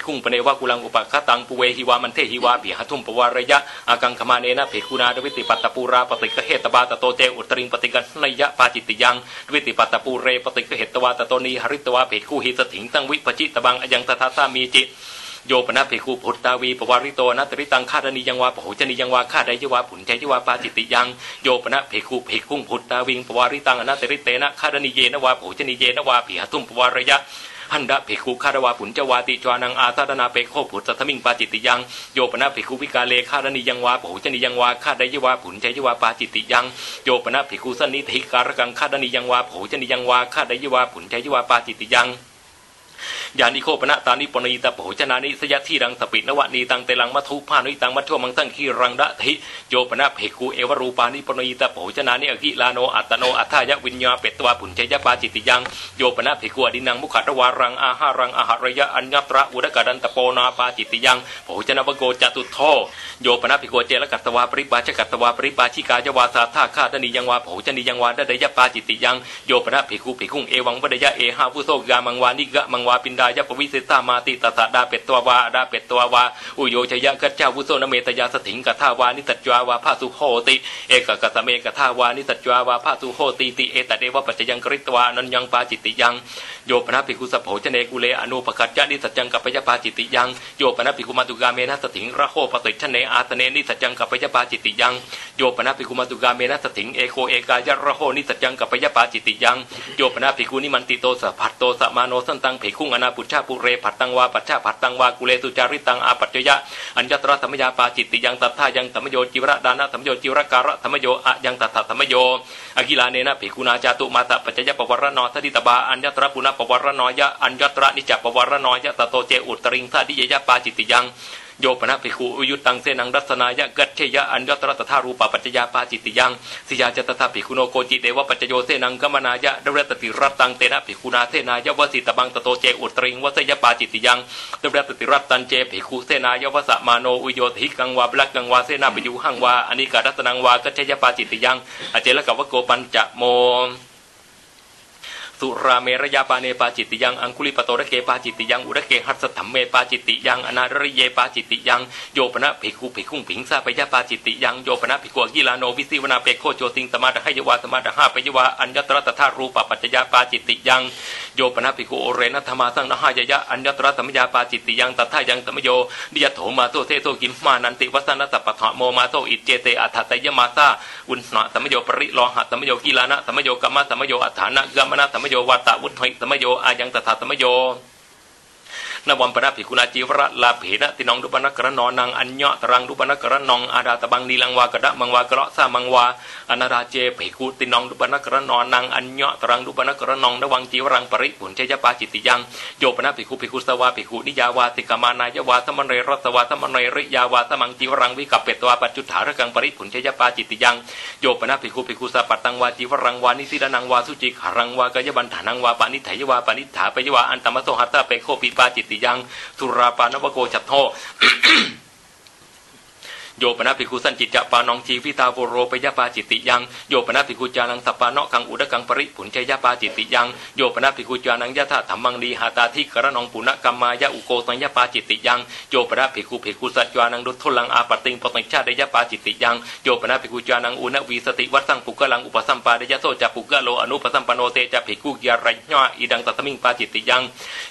คุงปเนวะกุลังอุปคตังปุเวหิวามันเทหิวาปิหทุมปวารยะอากังขมาเนนะเพคุนาดวิติปัตตปูราปฏิกเหตบาตโตเจอุตริงปฏิกันนยะปาจิตติยังดวิติปัตตปูเรปฏิกเหตวาตโตนีหริตวาเพคุหิสถิงตั้งวิปจิตบังอยังตถาสามีจิโยปนะเพคูพุทธาวีปวาริโตนะตริตังคาดนียังวาปโหจนียังวาคาไดยวาผุนใจยวาปาจิตติยังโยปนะเพคูเพคุงพุทธาวิงปวาริตังอนัตริเตนะคาดนีเยนวาโหจนีเยนวาปิหทุมปวารยะ พันดะเพคุคารวาปุญจวาติจวานังอาตาดนาเปโคผุดสัทมิงปาจิติยังโยปนะเพคุวิกาเลคาดนียังวาโหจนียังวาคาไดยวาผุญใจยวาปาจิติยังโยปนะเพคุสันนิธิการกังคาดนียังวาโหจนียังวาคาไดยวาผุญใจยวาปาจิติยัง ยานิโคปนะตานิปนีตาโผจนานิสยที่รังสปินวะนีตังเตลังมัทุพานุตังมัทั่วมังตั้งขีรังดะทิโยปนะเพคูเอวรูปานิปนีตาโผจนานิอกิลาโนอัตโนอัฏายวิญญาเปตวาผุนเชยปาจิติยังโยปนะเพคูอดินังมุขัตวารังอาหารังอาหารยะอัญญตระอุดกดันตโปนาปาจิติยังโผจนะวโกจตุโทโยปนะเพคูเจรกัตวาปริปาชกัตวาปริปาชิกายวาสาธาคาดนียังวาโผจนียังวาดดยปาจิติยังโยปนะเพคูเพคุงเอวังวดยะเอหาผู้โซกามังวานิกะมังวาปินดายะปวิเศษามาติตถาดาเป็ดตัววาดาเป็ดตัววาอุโยชยะกัจจาวุโสนเมตยาสถิงกัทาวานิสัจจวาภาสุโหติเอกกัสเมกทาวานิสัจจวาภาสุโหติติเอตเดวะปัจจยังกริตวานันยังปาจิติยังโยปนะภิกุสโผชเนกุเลอนุปกัจจานิสัจจังกัปยปาจิติยังโยปนะภิกุมาตุกาเมนะสถิงระโหปติชเนอาตเนนิสัจจังกัปยปาจิติยังโยปนะภิกุมาตุกาเมนะสถิงเอโคเอกายะระโหนิสัจจังกัปยปาจิติยังโยปนะภิกุนิมันติโตสัพพัตโตสัมาโนสันตังภิกขุอนาปุชชาปุเรผัดตังวาปัชชาผัดตังวากุเลสุจาริตังอาปัจจยะอัญญตระธรรมยาปาจิตติยังตัทธายังธรรมโยจิวระดานะธรรมโยจิวระการะธรรมโยอะยังตัทธธรรมโยอกิลาเนนะภิกขุนาจาตุมาตะปัจจยะปวรนอทิตบาอัญญตระปุณปวรนอยะอัญญตระนิจปวรนอยะตโตเจอุตริงธาดิยยะปาจิตติยัง โยปนะภิกขุอุยุตังเสนังรัศนายะกัจเชยะอัญญตระตถารูปปัจจยาปาจิตติยังสิยาจตถาภิกขุโนโกจิเดวปัจจโยเสนังกมนายะดเรตติรัตตังเตนะภิกขุนาเสนายะวสิตบังตโตเจอุตริงวสยปาจิตติยังดเรตติรัตตันเจภิกขุเสนายะวสะมาโนอุโยธิกังวาบลักกังวาเสนาปิยุหังวาอนิการัตนังวากัจเชยปาจิตติยังอเจลกวโกปัญจโม สุราเมรยาปาเนปาจิตติยังอังคุลิปโตระเกปาจิตติยังอุระเกหัสถัมเมปาจิตติยังอนาริเยปาจิตติยังโยปนะภิกขุภิกขุผิงซาปยาปาจิตติยังโยปนะภิกขุกิลาโนวิสิวนาเปโคโจติงสมาดหยวาสมาดหาปยวาอัญญตระตถารูปปัจจยาปาจิตติยังโยปนะภิกขุโอเรนัธรรมาสังนหายยะอัญญตระธรรมยาปาจิตติยังตัทธายังธรรมโยนิยโถมาโตเทโตกิมมานันติวัสนัสปัฏฐโมมาโตอิเจเตอัฏฐตยมาซาอุณหะธรรมโยปริโลหะธรรมโยกิลานะธรรมโยกัมมะธรรมโยอัฏฐานะกัมมนะธรรมโยวัตตะวุฒิธรรมโยอายังตถาธรรมโย นวัมปนาภิกุณาจีวระลาเพนะตินองดุปนักกระนอนังอัญญะตรังดุปนักกระนองอาดาตบังนีลังวากระดะมังวากระสามังวาอนาราเจภิกุตินองดุปนักกระนอนังอัญญะตรังดุปนักกระนองนวังจีวรังปริปุญเจยปาจิติยังโยปนาภิกุภิกุสวาภิกุนิยาวาติกามานายาวาสมันเรรัสวาสมันเรริยาวาสมังจีวรังวิกัปเปตวาปัจจุฐารกังปริปุญเจยปาจิติยังโยปนาภิกุภิกุสปัตตังวาจีวรังวานิสิดานังวาสุจิขารังวากายบันฐานังวาปานิไถยวาปานิถาปยวาอันตมโสหัตตะเปโคปิปาจิตยัง สุราปานวโกจัตโท โยปนาภิกขุสันจิตจะปานองจีวิตาโวโรปยปาจิตติยังโยปนาภิกขุจานังสัปปานะคังอุดกังปริผุนใจยปาจิตติยังโยปนาภิกขุจานังยะธาธรรมังลีหาตาทิกระนองปุณกรรมายะอุโกตังยปาจิตติยังโยปนาภิกขุภิกขุสัจจานังดุทุลังอาปติงปตังชาเดยปาจิตติยังโยปนาภิกขุจานังอุณวีสติวัสังปุกลังอุปสัมปาเดยโสจะปุกะโลอนุปสัมปโนเตจะภิกขุยารัญญาอีดังตัตมิงปาจิตติยัง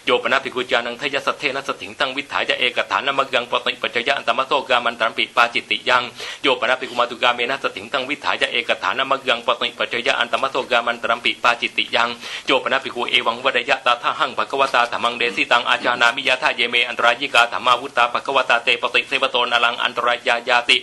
โยปนาภิกขุจานังทยสัทเทนะสถิงตังวิถายะเอกฐานมังยังปติปัจจยะอันตมโสกามันตรัมปิปาจิติยังโยปนาภิกุมาตุกาเมนะสติงตังวิถายะเอกฐานมังยังปติปัจจยะอันตมโสกามันตรัมปิปาจิติยังโยปนาภิกุเอวังวดยะตาท่าหังภควตาธรรมังเดสิตังอาจานามิยะทาเยเมอันตรายิกาธรรมาวุตตาภควตาเตปติเสวโตนาลังอันตรายายาติ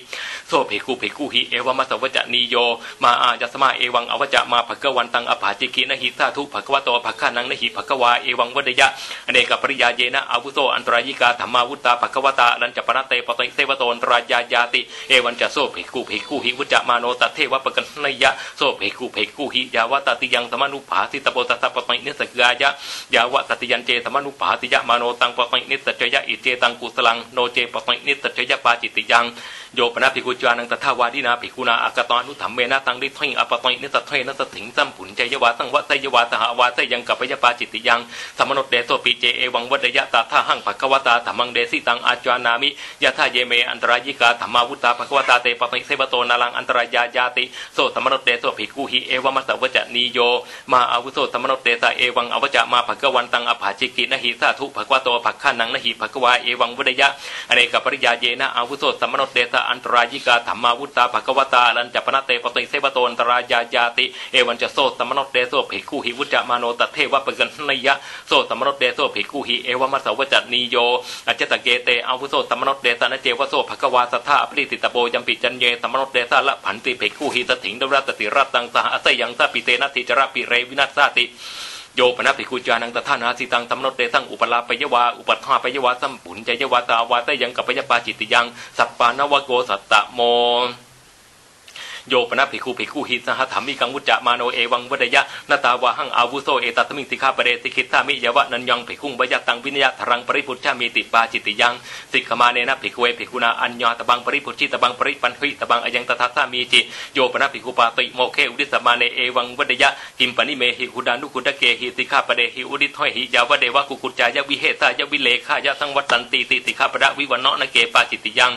โสภิกุภิกุหิเอวมัสวจะนิโยมาอาจัสมาเอวังอวจะมาภกวันตังอภาจิกินะหิสาทุภควโตภคานังนะหิภควาเอวังวดยะอเนกปริยาเยนะอาวุโสอันตรายิกาธรรมาวุตตาภควตาลันจะปนเตปติเสวโตนตรายายาติ เอวันจะโซภิกุภิกุหิวุจมาโนตเทวปกันนยะโซเพกุเพกุหิยาวตติยังธรรมนุภาสิตโปตตะปะนิสกายะยาวตติยันเจธรรมนุภาติยะมาโนตังปะนิสจยะอิเจตังกุสลังโนเจปะนิสจยะปาจิติยังโยปนาภิกุจานังตถาวาดินาภิกุนาอากตานุธรรมเมนะตังดิทอยอปตอยนิสัทอยนัสถิงสัมผุนใจยวาสังวะไสยวาสหาวาไสยังกัปยปาจิตติยังธรรมนตเดโสปิเจเอวังวัดยะตาท่าหังภควตาธรรมังเดสิตังอาจานามิยะทาเยเมอันตรายิกาธรรมาวุตตาภควตาเตปะติเสวโตนาลังอันตรายายาติโสธรรมนตเดโสภิกุหิเอวมัสสวจนิโยมาอาวุโสธรรมนตเดสาเอวังอวจะมาภกวันตังอภาจิกินหิสาทุภควโตภขานังนหิภควาเอวังวัดยะอเนกปริยาเยนะอาวุโสธรรมนตเดสอันตรายิกาธรรมาวุตตาภควตาลันจัปนเตปติเสวโตนตรายายาติ เอวันจะโสธรรมนตเดโสภิกุหิวุจมาโนตเทวปกันนยะโสธรรมนตเดโสภิกุหิเอวมัสสวจะนิโยอจจตเกเตอาวุโสธรรมนตเดสานเจวโสภควาสัทธาปริติตโปยัมปิจันเยธรรมนตเดสาละผันติภิกุหิตถิงดรัตติรัตตังสหอสยังสปิเตนะทิจระปิเรวินัสสติ โยปนะปิคุจานังตถานาสิตังธรรมนตเตตังอุปลาปยวาอุปัฏฐาปยวาสัมปุญจยวาตาวาตยังกับปยปาจิตติยังสัปปานวโกสัตตะโม โยปนะภิกขุภิกขุหิสหธรรมิกังวุจจะมาโนเอวังวดยะนาตาวาหังอาวุโสเอตัตมิงสิกขาปเรติคิตามิยวะนันยังภิกขุงบยตังวินยะทรังปริพุทธามีติปาจิตติยังสิกขมาเนนะภิกขุเวภิกขุนาอัญญาตบังปริพุทธิตบังปริปันหิตบังอยังตถาสามีจิโยปนะภิกขุปาติโมเคอุดิสมาเนเอวังวดยะกิมปนิเมหิหุดานุคุตะเกหิสิกขาปเดหิอุดิทอยหิยาวะเดวะกุกุจายะวิเหตายะวิเลขายะสังวัตตันติติสิกขาปดะวิวันเนะนะเกปาจิตติยัง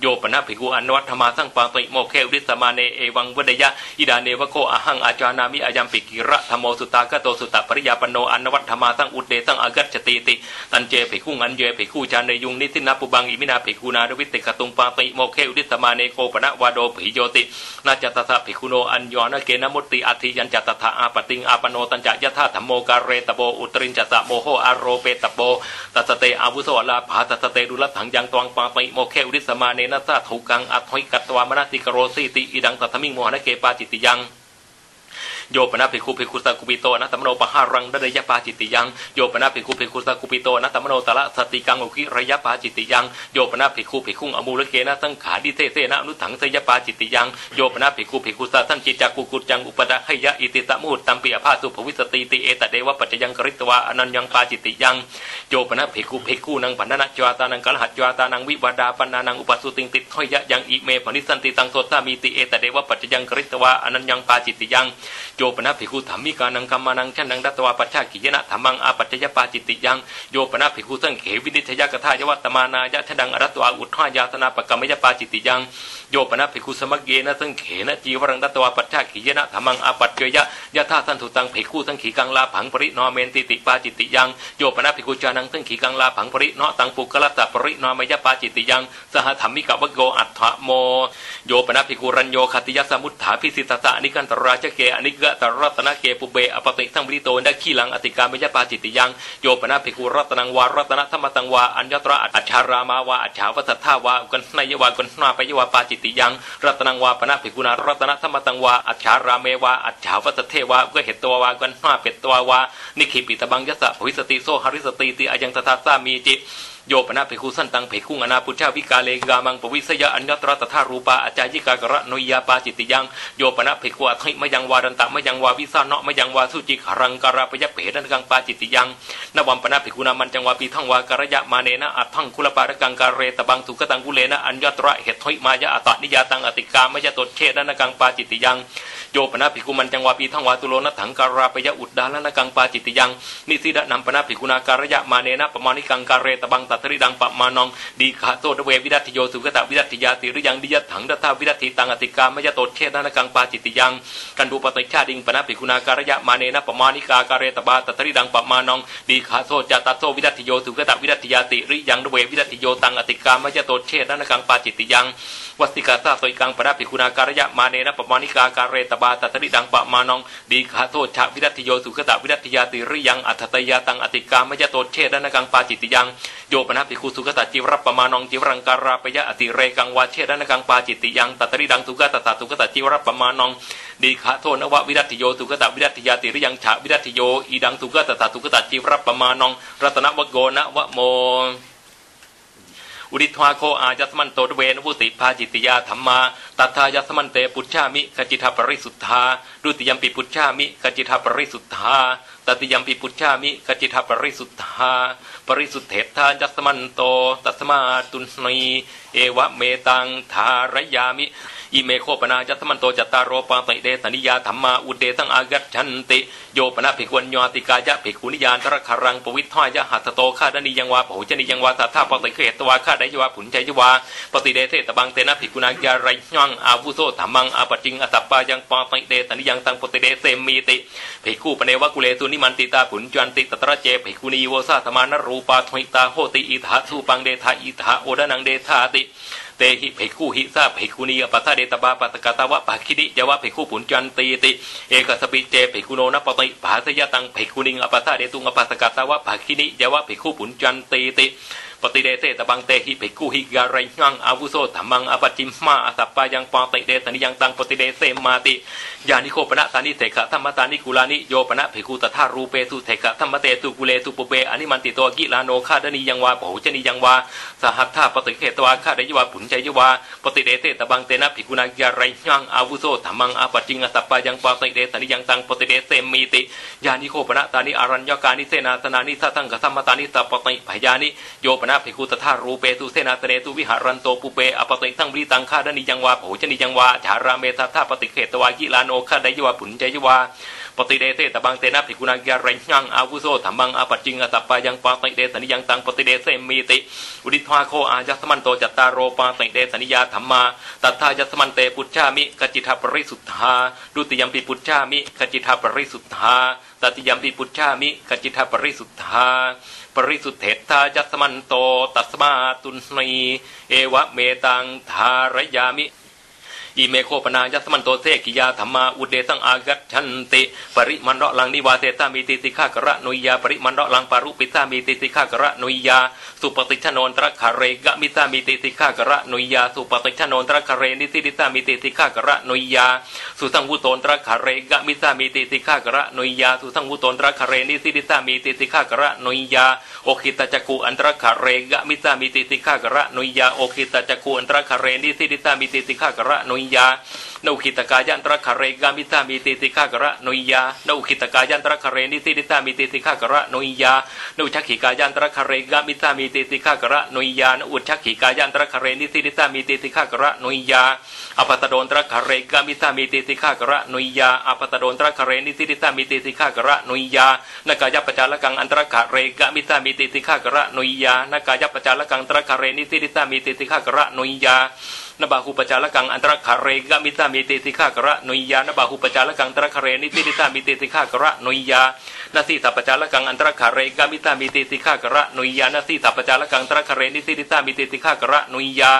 โยปนะภิกขุอนวัตธรรมาสังปาติโมเคอุดิสมาเนเเอวังวดยะอิดาเนวโกอหังอาจานามิอายัมปิกิระธรรมโมสุตากะโตสุตปริยาปโนอนวัตธรรมาสังอุดเดสังอากัจจติติตันเจภิกขุงันเยภิกขุจานเนยุงนิทินาปุบังอิมินาภิกขุนาดวิติกตุงปาติโมเคอุดิสมาเนโกปนะวาโดภิโยตินาจตถาภิกขุโนอัญญนะเกนมุตติอธิยัญจตถาอาปติงอาปโนตัญจยะธาธรรมโมกาเรตโบอุตรินจตะโมโหอารโรเปตโบตัสเตอาวุโสลาภาตัสเตดุลถังยังตวังปาติโมเคอุดิสมาเนนัสสะทุกังอัตถิกัตวามนติกโรสีติอิดังตัทมิงโมหะเกปาจิตติยัง โยปนะภิกขุภิกขุสกุปิโตนะตมโนปะหารังระยะปาจิตติยัง โยปนะภิกขุภิกขุสกุปิโตนะตมโนตละสติกังอุคิระยะปาจิตติยัง โยปนะภิกขุภิกขุอมูลเกนะสังขาดิเทเสนะอนุถังสยปาจิตติยัง โยปนะภิกขุภิกขุสัทันจิจักกุกุจังอุปดะขยะอิติตะมุตตัมปิอภาสุภวิสติติเอตเดวะปัจจยังกริตวะอนันยังปาจิตติยัง โยปนะภิกขุภิกขุนังปันนะจวาตานังกัลหัจจวาตานังวิวดาปนานังอุปสุติงติขยะยังอิเมปนิสันติตังโสตามีติเอตเดวะปัจจยังกริตวะอนันยังปาจิตติยังโยปนะภิกขุธรรมิกานังกัมมานังชันนังดัตวาปัจฉากิยนะธรรมังอาปัจจยปาจิตติยังโยปนะภิกขุสังเขวินิชยกทายวัตมานายะชดังอรัตวาอุทธายาสนาปกรรมยปาจิตติยังโยปนะภิกขุสมักเยนะสังเขนะจีวรังดัตวาปัจฉากิยนะธรรมังอาปัจจยะยะธาสันทุตังภิกขุสังขีกังลาผังปรินอเมนติติปาจิตติยังโยปนะภิกขุจานังสังขีกังลาผังปรินอตังปุกละตะปรินอมยปาจิตติยังสหธรรมิกวโกอัฏฐโมโยปนะภิกขุรัญโยคติยสมุทธาพิสิตตะอนิกันตราชเกอนิกะตรัตนะเกปุเบอปติทั้งบริโตนได้ขี้หลังอติการมิยปาจิตติยังโยปนะภิกขุรัตนังวารัตนะธรรมตังวาอัญญตระอัจฉารามาวาอัจฉาวัฏทาวากันนยวากันนาปยวาปาจิตติยัง รัตนังวาปนะภิกขุนารัตนะธรรมตังวาอัจฉารามวาอัจฉาวัฏเทวาก็เหตตัววากันนาเป็ดตัววานิขิปิตบังยสะภวิสติโซหริสติติอายังตถาสามีจิ โยปนะภิกขุสันตังภิกขุงอนาปุชาวิกาเลกามังปวิสยะอัญญตระตถารูปาอาจายิกากระนุยาปาจิตติยังโยปนะภิกขุอัทิมยังวารันตะมยังวาวิสานะมยังวาสุจิขรังการาปยะเปรันกังปาจิตติยังนวัมปนะภิกขุนามันจังวาปีทังวาการยะมาเนนะอัตถังคุลปารกังการเรตบังสุกตังกุเลนะอัญญตระเหตุมายะอัตนิยาตังอติกามยะตดเชดนกังปาจิตติยัง โยปนะภิกุมันจังวาปีทังวาตุโลนะถังการาปยะอุดดาลนกังปาจิตติยังนิสิดะนัมปนะภิกุนาการยะมาเนนะปมาณิกังการเรตบังตัตริดังปะมานองดีขาโตตเววิรัติโยสุกตะวิรัติยาติหรือยังดิยถังดัตถาวิรัติตังอติกามยะโตเชดนกังปาจิตติยังกันดูปฏิชาดิงปนะภิกุนาการยะมาเนนะปมาณิกาการเรตบาตัตริดังปะมานองดีขาโซจตัตโซวิรัติโยสุกตะวิรัติยาติหรือยังดเววิรัติโยตังอติกามยะโตเชดนกังปาจิตยังวัติกาตาโตยกังปนะภิกุนาการยะมาเนนะปมาณิกาการเรตบาตัตริดังปะมานองดีขาโซชาวิรัติโยสุกตะวิรัติยาติรือยังอัตตยาตังอติกามยะโตเชดนกังปาจิตติยังโยปนะภิกขุสุกตะจิวรปะมานองจิวรังการาปยะอติเรกังวาเชดนกังปาจิตติยังตัตริดังสุกตตาสุกตะจิวรปะมานองดีขาโทนววิรัติโยสุกตะวิรัติยาติรือยังฉะวิรัติโยอีดังสุกตตาสุกตะจิวรปะมานองรัตนวโกนะวโม อุดิทวาโคอาจัสมันโตเวนวุติภาจิติยาธรรมาตัทายัสมันเตปุชชามิขจิทาปริสุทธาดุติยมปิปุชชามิขจิทาปริสุทธาตติยมปิปุชชามิขจิทาปริสุทธาปริสุทธเถทายัสมันโตตัสมาตุนีเอวะเมตังทารยามิ อิเมโคปนาจัตมันโตจัตตารโรปังติเดสนิยาธรรมาอุเดตังอากัชันติ โยปนาภิกวนยติกายะภิกขุนิยานตระคารังปวิทอยะหัตโตข้าดนิยังวาปหุจนิยังวาสัทธาปติเขตวาข้าไดยวาผุนใจยวาปฏิเดเทตบังเตนะภิกขุนายาไรย่องอาวุโสธรรมังอาปจิงอสัปปายังปติเดสนิยังตังปฏิเดเสมีติภิกขุปเนวะกุเลตุนิมันติตาผุนจันติตตระเจภิกขุนีโวสาธมานรูปาทวิตาโหติอิทาสุปังเดทาอิทาโอดนังเดทาตเตหิภิกขุหิซาภิกขุนีอปัตตาเดตบาปัตกตาวะปาคิดิจวะภิกขุปุญจันตีติ เอกสปิเจภิกุโนนปติภาสยตังภิกขุนิงอปัตตาเดตุงอปัตกตาวะปาคิดิจวะภิกขุปุญจันตีติ ปฏิเดเตตบังเตหิภิกขุหิกาไรงังอาวุโสธรรมังอปจิมมาอสัปปายังปาติเดตนิยังตังปฏิเดเสมาติยานิโคปนะตานิเถขะธรรมตานิกุลานิโยปนะภิกขุตถารูเปตุเถขะธรรมเตตุกุเลตุปุเปอนิมันติโตกิลาโนคาดนียังวาปหุจนียังวาสหัตถาปฏิเขตวาคาดยวาผุนใจยวาปฏิเดเตตบังเตนะภิกขุนายาไรงังอาวุโสธรรมังอปจิงอสัปปายังปาติเดตนิยังตังปฏิเดเสมีติยานิโคปนะตานิอารัญญกานิเสนาสนานิสัตังกสัมมตานิสัปติพยานิโยปนะภิกขุตถารูเปตุเสนาตเนตุวิหารันโตปุเปอปติทั้งบริตังคาดนิยังวาโผชนิยังวาฉาราเมธาธาปฏิเขตวากิลานโนคาไดยวาผุนใจยวาปฏิเดเตตบังเตนะภิกุณากาเรยังอาวุโสธรรมังอปจิงอตปายังปาติเดสนิยังตังปฏิเดเสมีติ อุดิทวาโคอายัสมันโตจัตตารโรปาติเดสนิยาธรรมาตัทธายัสมันเตปุจฉามิกจิทาปริสุทธาดุติยมปิปุจฉามิกจิทาปริสุทธาตติยมปิปุจฉามิกจิทาปริสุทธา ปริสุทธเถทายัสมันโต ตัสมาตุนีเอวะเมตังทารยามิ อีเมโคปนายัสมันโตเทกิยาธรรมาอุเดสังอากัตชันติ ปริมันระลังนิวาเตตามีติสิกากระนุยยา ปริมันระลังปารุปิตามีติสิกากระนุยยา สุปฏิชนนตระคาเรกะมิตามีติสิกากระนุยยา สุปฏิชนนตระคาเรนิสิติตามีติสิกากระนุยยาสุสังวุตนตระคาเรกะมิตามีติสิกากระนุยยา สุสังวุตนตระคาเรนิสิติตามีติสิกากระนุยยาโอคิตาจักุอันตระคาเรกะมิตามีติสิกากระนุยยาโอคิตาจักุอันตระคาเรนิสิติตามีติสิกากระนุยยานอุคิตกายันตระคเรกามิตามีติติฆากระนุยยานอุคิตกายันตระคเรนิติติตามีติติฆากระนุยยานุชักขิกายันตระคเรกามิตามีติติฆากระนุยยานอุชักขิกายันตระคเรนิติติตามีติติฆากระนุยาอปัตโดนตระคเรกามิตามีติติฆากระนุยาอปัตโดนตระคเรนิติติตามีติติฆากระนุยานกายปจาลกังอันตระคเรกามิตามีติติฆากระนุยานกายปจาลกังตระคเรนิติติตามีติติฆากระนุยยา นบาหุปจาลกังอันตรคาเรกามิตามิติติฆากระนุยยานบาหุปจาลกังตรคาเรนิติติตามิติติฆากระนุยยานาสีสัพจาลกังอันตรคาเรกามิตามิติติฆากระนุยยานาสีสัพจาลกังตรคาเรนิติติตามิติติฆากระนุยยา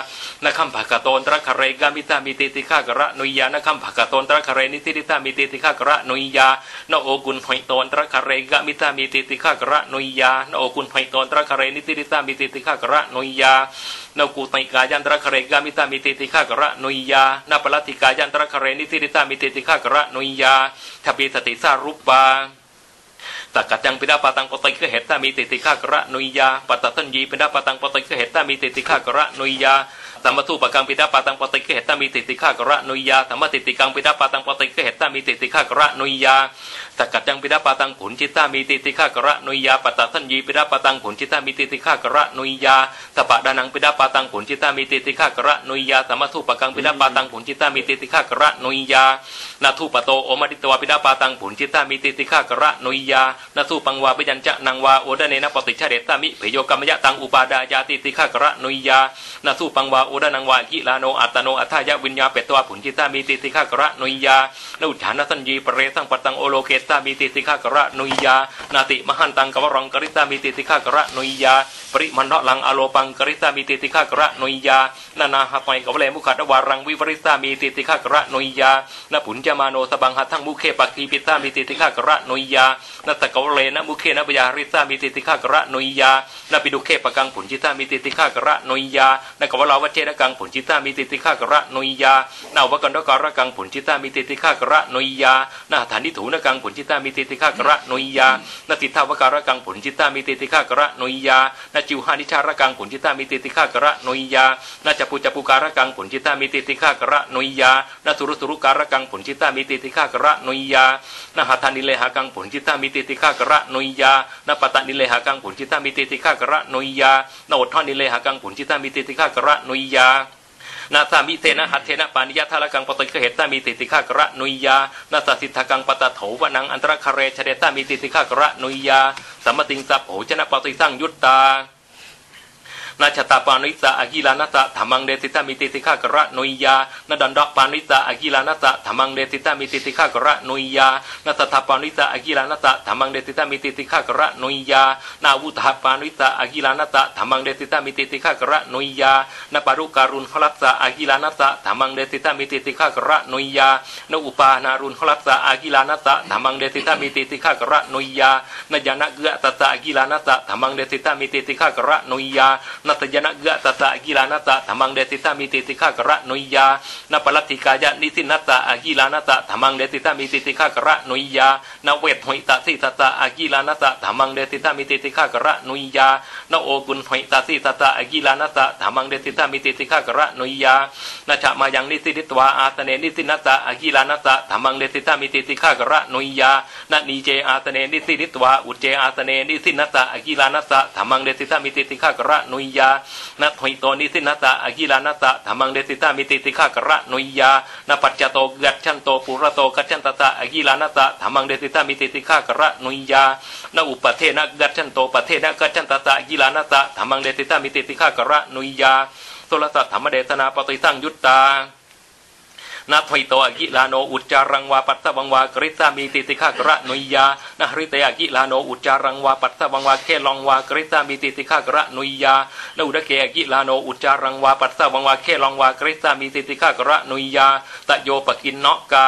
นาคัมภกโตนตรคาเรกามิตามิติติฆากระนุยยานาคัมภกโตนตรคาเรนิติติตามิติติฆากระนุยยานโอกุลหอยโตนตรคาเรกามิตามิติติฆากระนุยยานโอกุลหอยโตนตรคาเรนิติติตามิติติฆากระนุยยานกูติกายันตรคาเรกามิตามิติติฆากระนุยยานาปลติกายันตรคเรนิสิติตามิติติฆากระนุยยาทบีสติสารุปาตักกัดยังปิดาปตังปติกเหตุมีติติฆากระนุยยาปัตตันยีปิดาปตังปติกเหตุมีติติฆากระนุยยา ธรรมทูปะกังปิดาปาตังปติกเหตุมีติติฆากระนุยยาธรรมติติกังปิดาปาตังปติกเหตุมีติติฆากระนุยยาตกัดยังปิดาปาตังขุนจิตตามีติติฆากระนุยยาปัตตันยีปิดาปาตังขุนจิตตามีติติฆากระนุยยาสปะดานังปิดาปาตังขุนจิตตามีติติฆากระนุยยาธรรมทูปะกังปิดาปาตังขุนจิตตามีติติฆากระนุยยานาทูปโตโอมดิตวาปิดาปาตังขุนจิตตามีติติฆากระนุยยานาทูปังวาปิยัญจะนังวาโอดเนนะปฏิชาเดตามิเพโยกรรมยะตังอุปาดายาติติฆากระนุยยานาทูปังวาโอดนังวากิลาโนอัตโนอัฏฐายะวิญญาเปตัวผุนจิตามีติติฆากระนุยยานุฐานสัญญีปเรสังปตังโอโลเกตามีติติฆากระนุยยานาติมหันตังกวรังกริตามีติติฆากระนุยยาปริมันทลังอโลปังกริตามีติติฆากระนุยยานานาหะไปกวเลมุขัดวารังวิวริตามีติติฆากระนุยยานาผุนจมาโนสบังหัทั้งมุเคปักขีปิตามีติติฆากระนุยยานาตะกวเลนะมุเคนะปยาริตามีติติฆากระนุยยานาปิดุเคปกังผุนจิตามีติติฆากระนุยยานกวลาวเจนะกังผุนจิตามีติติฆากระนยยานาวกันดกระกังผุนจิตามีติติฆากระนยยานาฐานิถูนกังผุนจิตามีติติฆากระนยยานาติทาวการะกังผุนจิตามีติติฆากระนยยานาจิวหานิชาระกังผุนจิตามีติติฆากระนยยานาจัปุจัปุการะกังผุนจิตามีติติฆากระนยยานาสุรุสุรุการะกังผุนจิตามีติติฆากระนยยานาหัตานิเลหะกังผุนจิตามีติติฆากระนยยานาปตะนิเลหะกังผุนจิตามีติติฆากระนยยานาอดทอนิเลหกังผุนจิตามีติติฆากระนุยยานาสามิเทนะหัตเทนะปานิยะทาลกังปติกเหตตามีติติฆากระนุยยานาสสิทธกังปตะโถวนังอันตรคเรชเดตามีติติฆากระนุยยาสัมมติงสัพโหชนะปติสั่งยุตตา นาชตาปานิสะอากิลานัสะธรรมังเดสิตามิติติฆากระนุยยานาดันดปานิสะอากิลานัสะธรรมังเดสิตามิติติฆากระนุยยานาสัทธปานิสะอากิลานัสะธรรมังเดสิตามิติติฆากระนุยยานาวุฒปานิสะอากิลานัสะธรรมังเดสิตามิติติฆากระนุยยานาปารุการุณหลัสสะอากิลานัสะธรรมังเดสิตามิติติฆากระนุยยานาอุปานารุณหลัสสะอากิลานัสะธรรมังเดสิตามิติติฆากระนุยยานายนะเกะตัสสะอากิลานัสะธรรมังเดสิตามิติติฆากระนุยยานาตยนะเกะตตะกิลานัตตะธรรมังเดติตามิติติฆากระนุยยานาปลัตติกายะนิสินัตตะอากิลานัตตะธรรมังเดติตามิติติฆากระนุยยานาเวทหอยตะสิตตะอากิลานัตตะธรรมังเดติตามิติติฆากระนุยยานาโอกุลหอยตะสิตตะอากิลานัตตะธรรมังเดติตามิติติฆากระนุยยานาชะมายังนิสิติตวาอาตเนนิสินัตตะอากิลานัตตะธรรมังเดติตามิติติฆากระนุยยานานีเจอาตเนนิสิติตวาอุเจอาตเนนิสินัตตะอากิลานัตตะธรรมังเดติตามิติติฆากระนุยยานาหอยโตนิสินาตตะอากิลานาตะธรรมังเดติตามิติติฆากระนุยยานาปัจจโตกัจฉันโตปุระโตกัจฉันตตะอากิลานาตะธรรมังเดติตามิติติฆากระนุยยานาอุปเทนะกัจฉันโตปเทนะกัจฉันตตะอากิลานาตะธรรมังเดติตามิติติฆากระนุยยาโทรสัตธรรมเดชนาปฏิสังยุตตา นาทวยโตอกิลาโนอุจจารังวาปัตตวังวากริสามีติติฆากระนุยยานาริเตอกิลาโนอุจจารังวาปัตตวังวาเคลองวากริสามีติติฆากระนุยยานาอุดเกอกิลาโนอุจจารังวาปัตตวังวาเคลองวากริสามีติติฆากระนุยยาตะโยปกินเนกา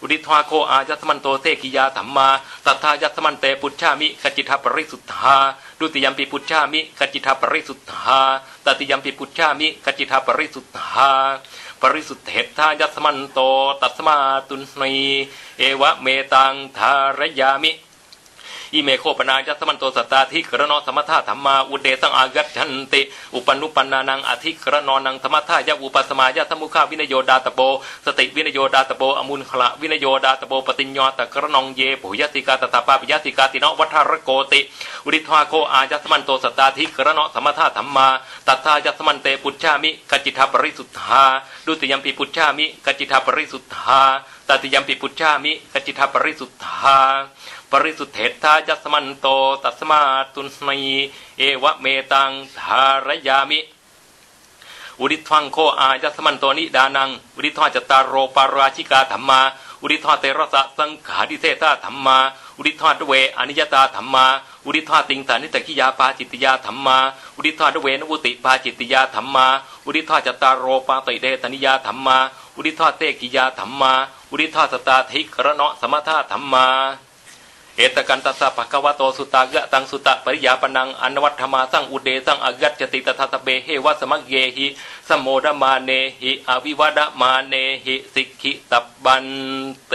อุดิทวาโคอายัสมันโตเทกิยาธรรมาตัทธายัสมันเตปุชชามิขจิทาปริสุทธาดุติยมปิปุชชามิขจิทาปริสุทธาตติยมปิปุชชามิขจิทาปริสุทธาปริสุทธเถทายัสมันโตตัสมาตุนีเอวะเมตังทารยามิ อิเมโคปนาจัสมันโตสตาธิกระนอสมถะธรรมาอุเดสังอากัจันติ อุปนุปันนานังอธิกระนอนังธรรมทายะอุปสมายะสมุขาวินโยดาตโปสติวินโยดาตโปอมุลขละวินโยดาตโปปฏิญญาตกระนองเยปุยติกาตตาปาปิยติกาตินวัฏรโกติอุริทวาโคอาจัสมันโตสตาธิกระนอสมถะธรรมาตัทธาจัสมันเตปุจฉามิกจิทาปริสุทธาดุติยมปิปุจฉามิกจิทาปริสุทธาตติยมปิปุจฉามิกจิทาปริสุทธา ปริสุทธเถทาจัสมันโต ตัสมาตุนีเอวะเมตังธารยามิอุริทวังโคอาจัสมันโตนิดานัง อุริทวจตารโรปาราชิกาธรรมา อุริทวเตระสะสังขาดิเทธาธรรมา อุริทวาดเวอนิยตาธรรมา อุริทวติงสานิตกิยาปาจิตติยาธรรมา อุริทวาดเวนวุติปาจิตติยาธรรมา อุริทวจตารโรปาติเดตนิยาธรรมา อุริทวเตกิยาธรรมา อุริทวสตาธิกระเนาะสมถาธรรมา เอตกันตัสสะภะคะวะโตสุตากะตังสุตะปริยาปนังอนวัตถมาสังอุเดสังอกัจจติตถาสเบเฮวะสมักเยหิสมโมดมาเนหิอวิวัดมาเนหิสิกขิตับบันเต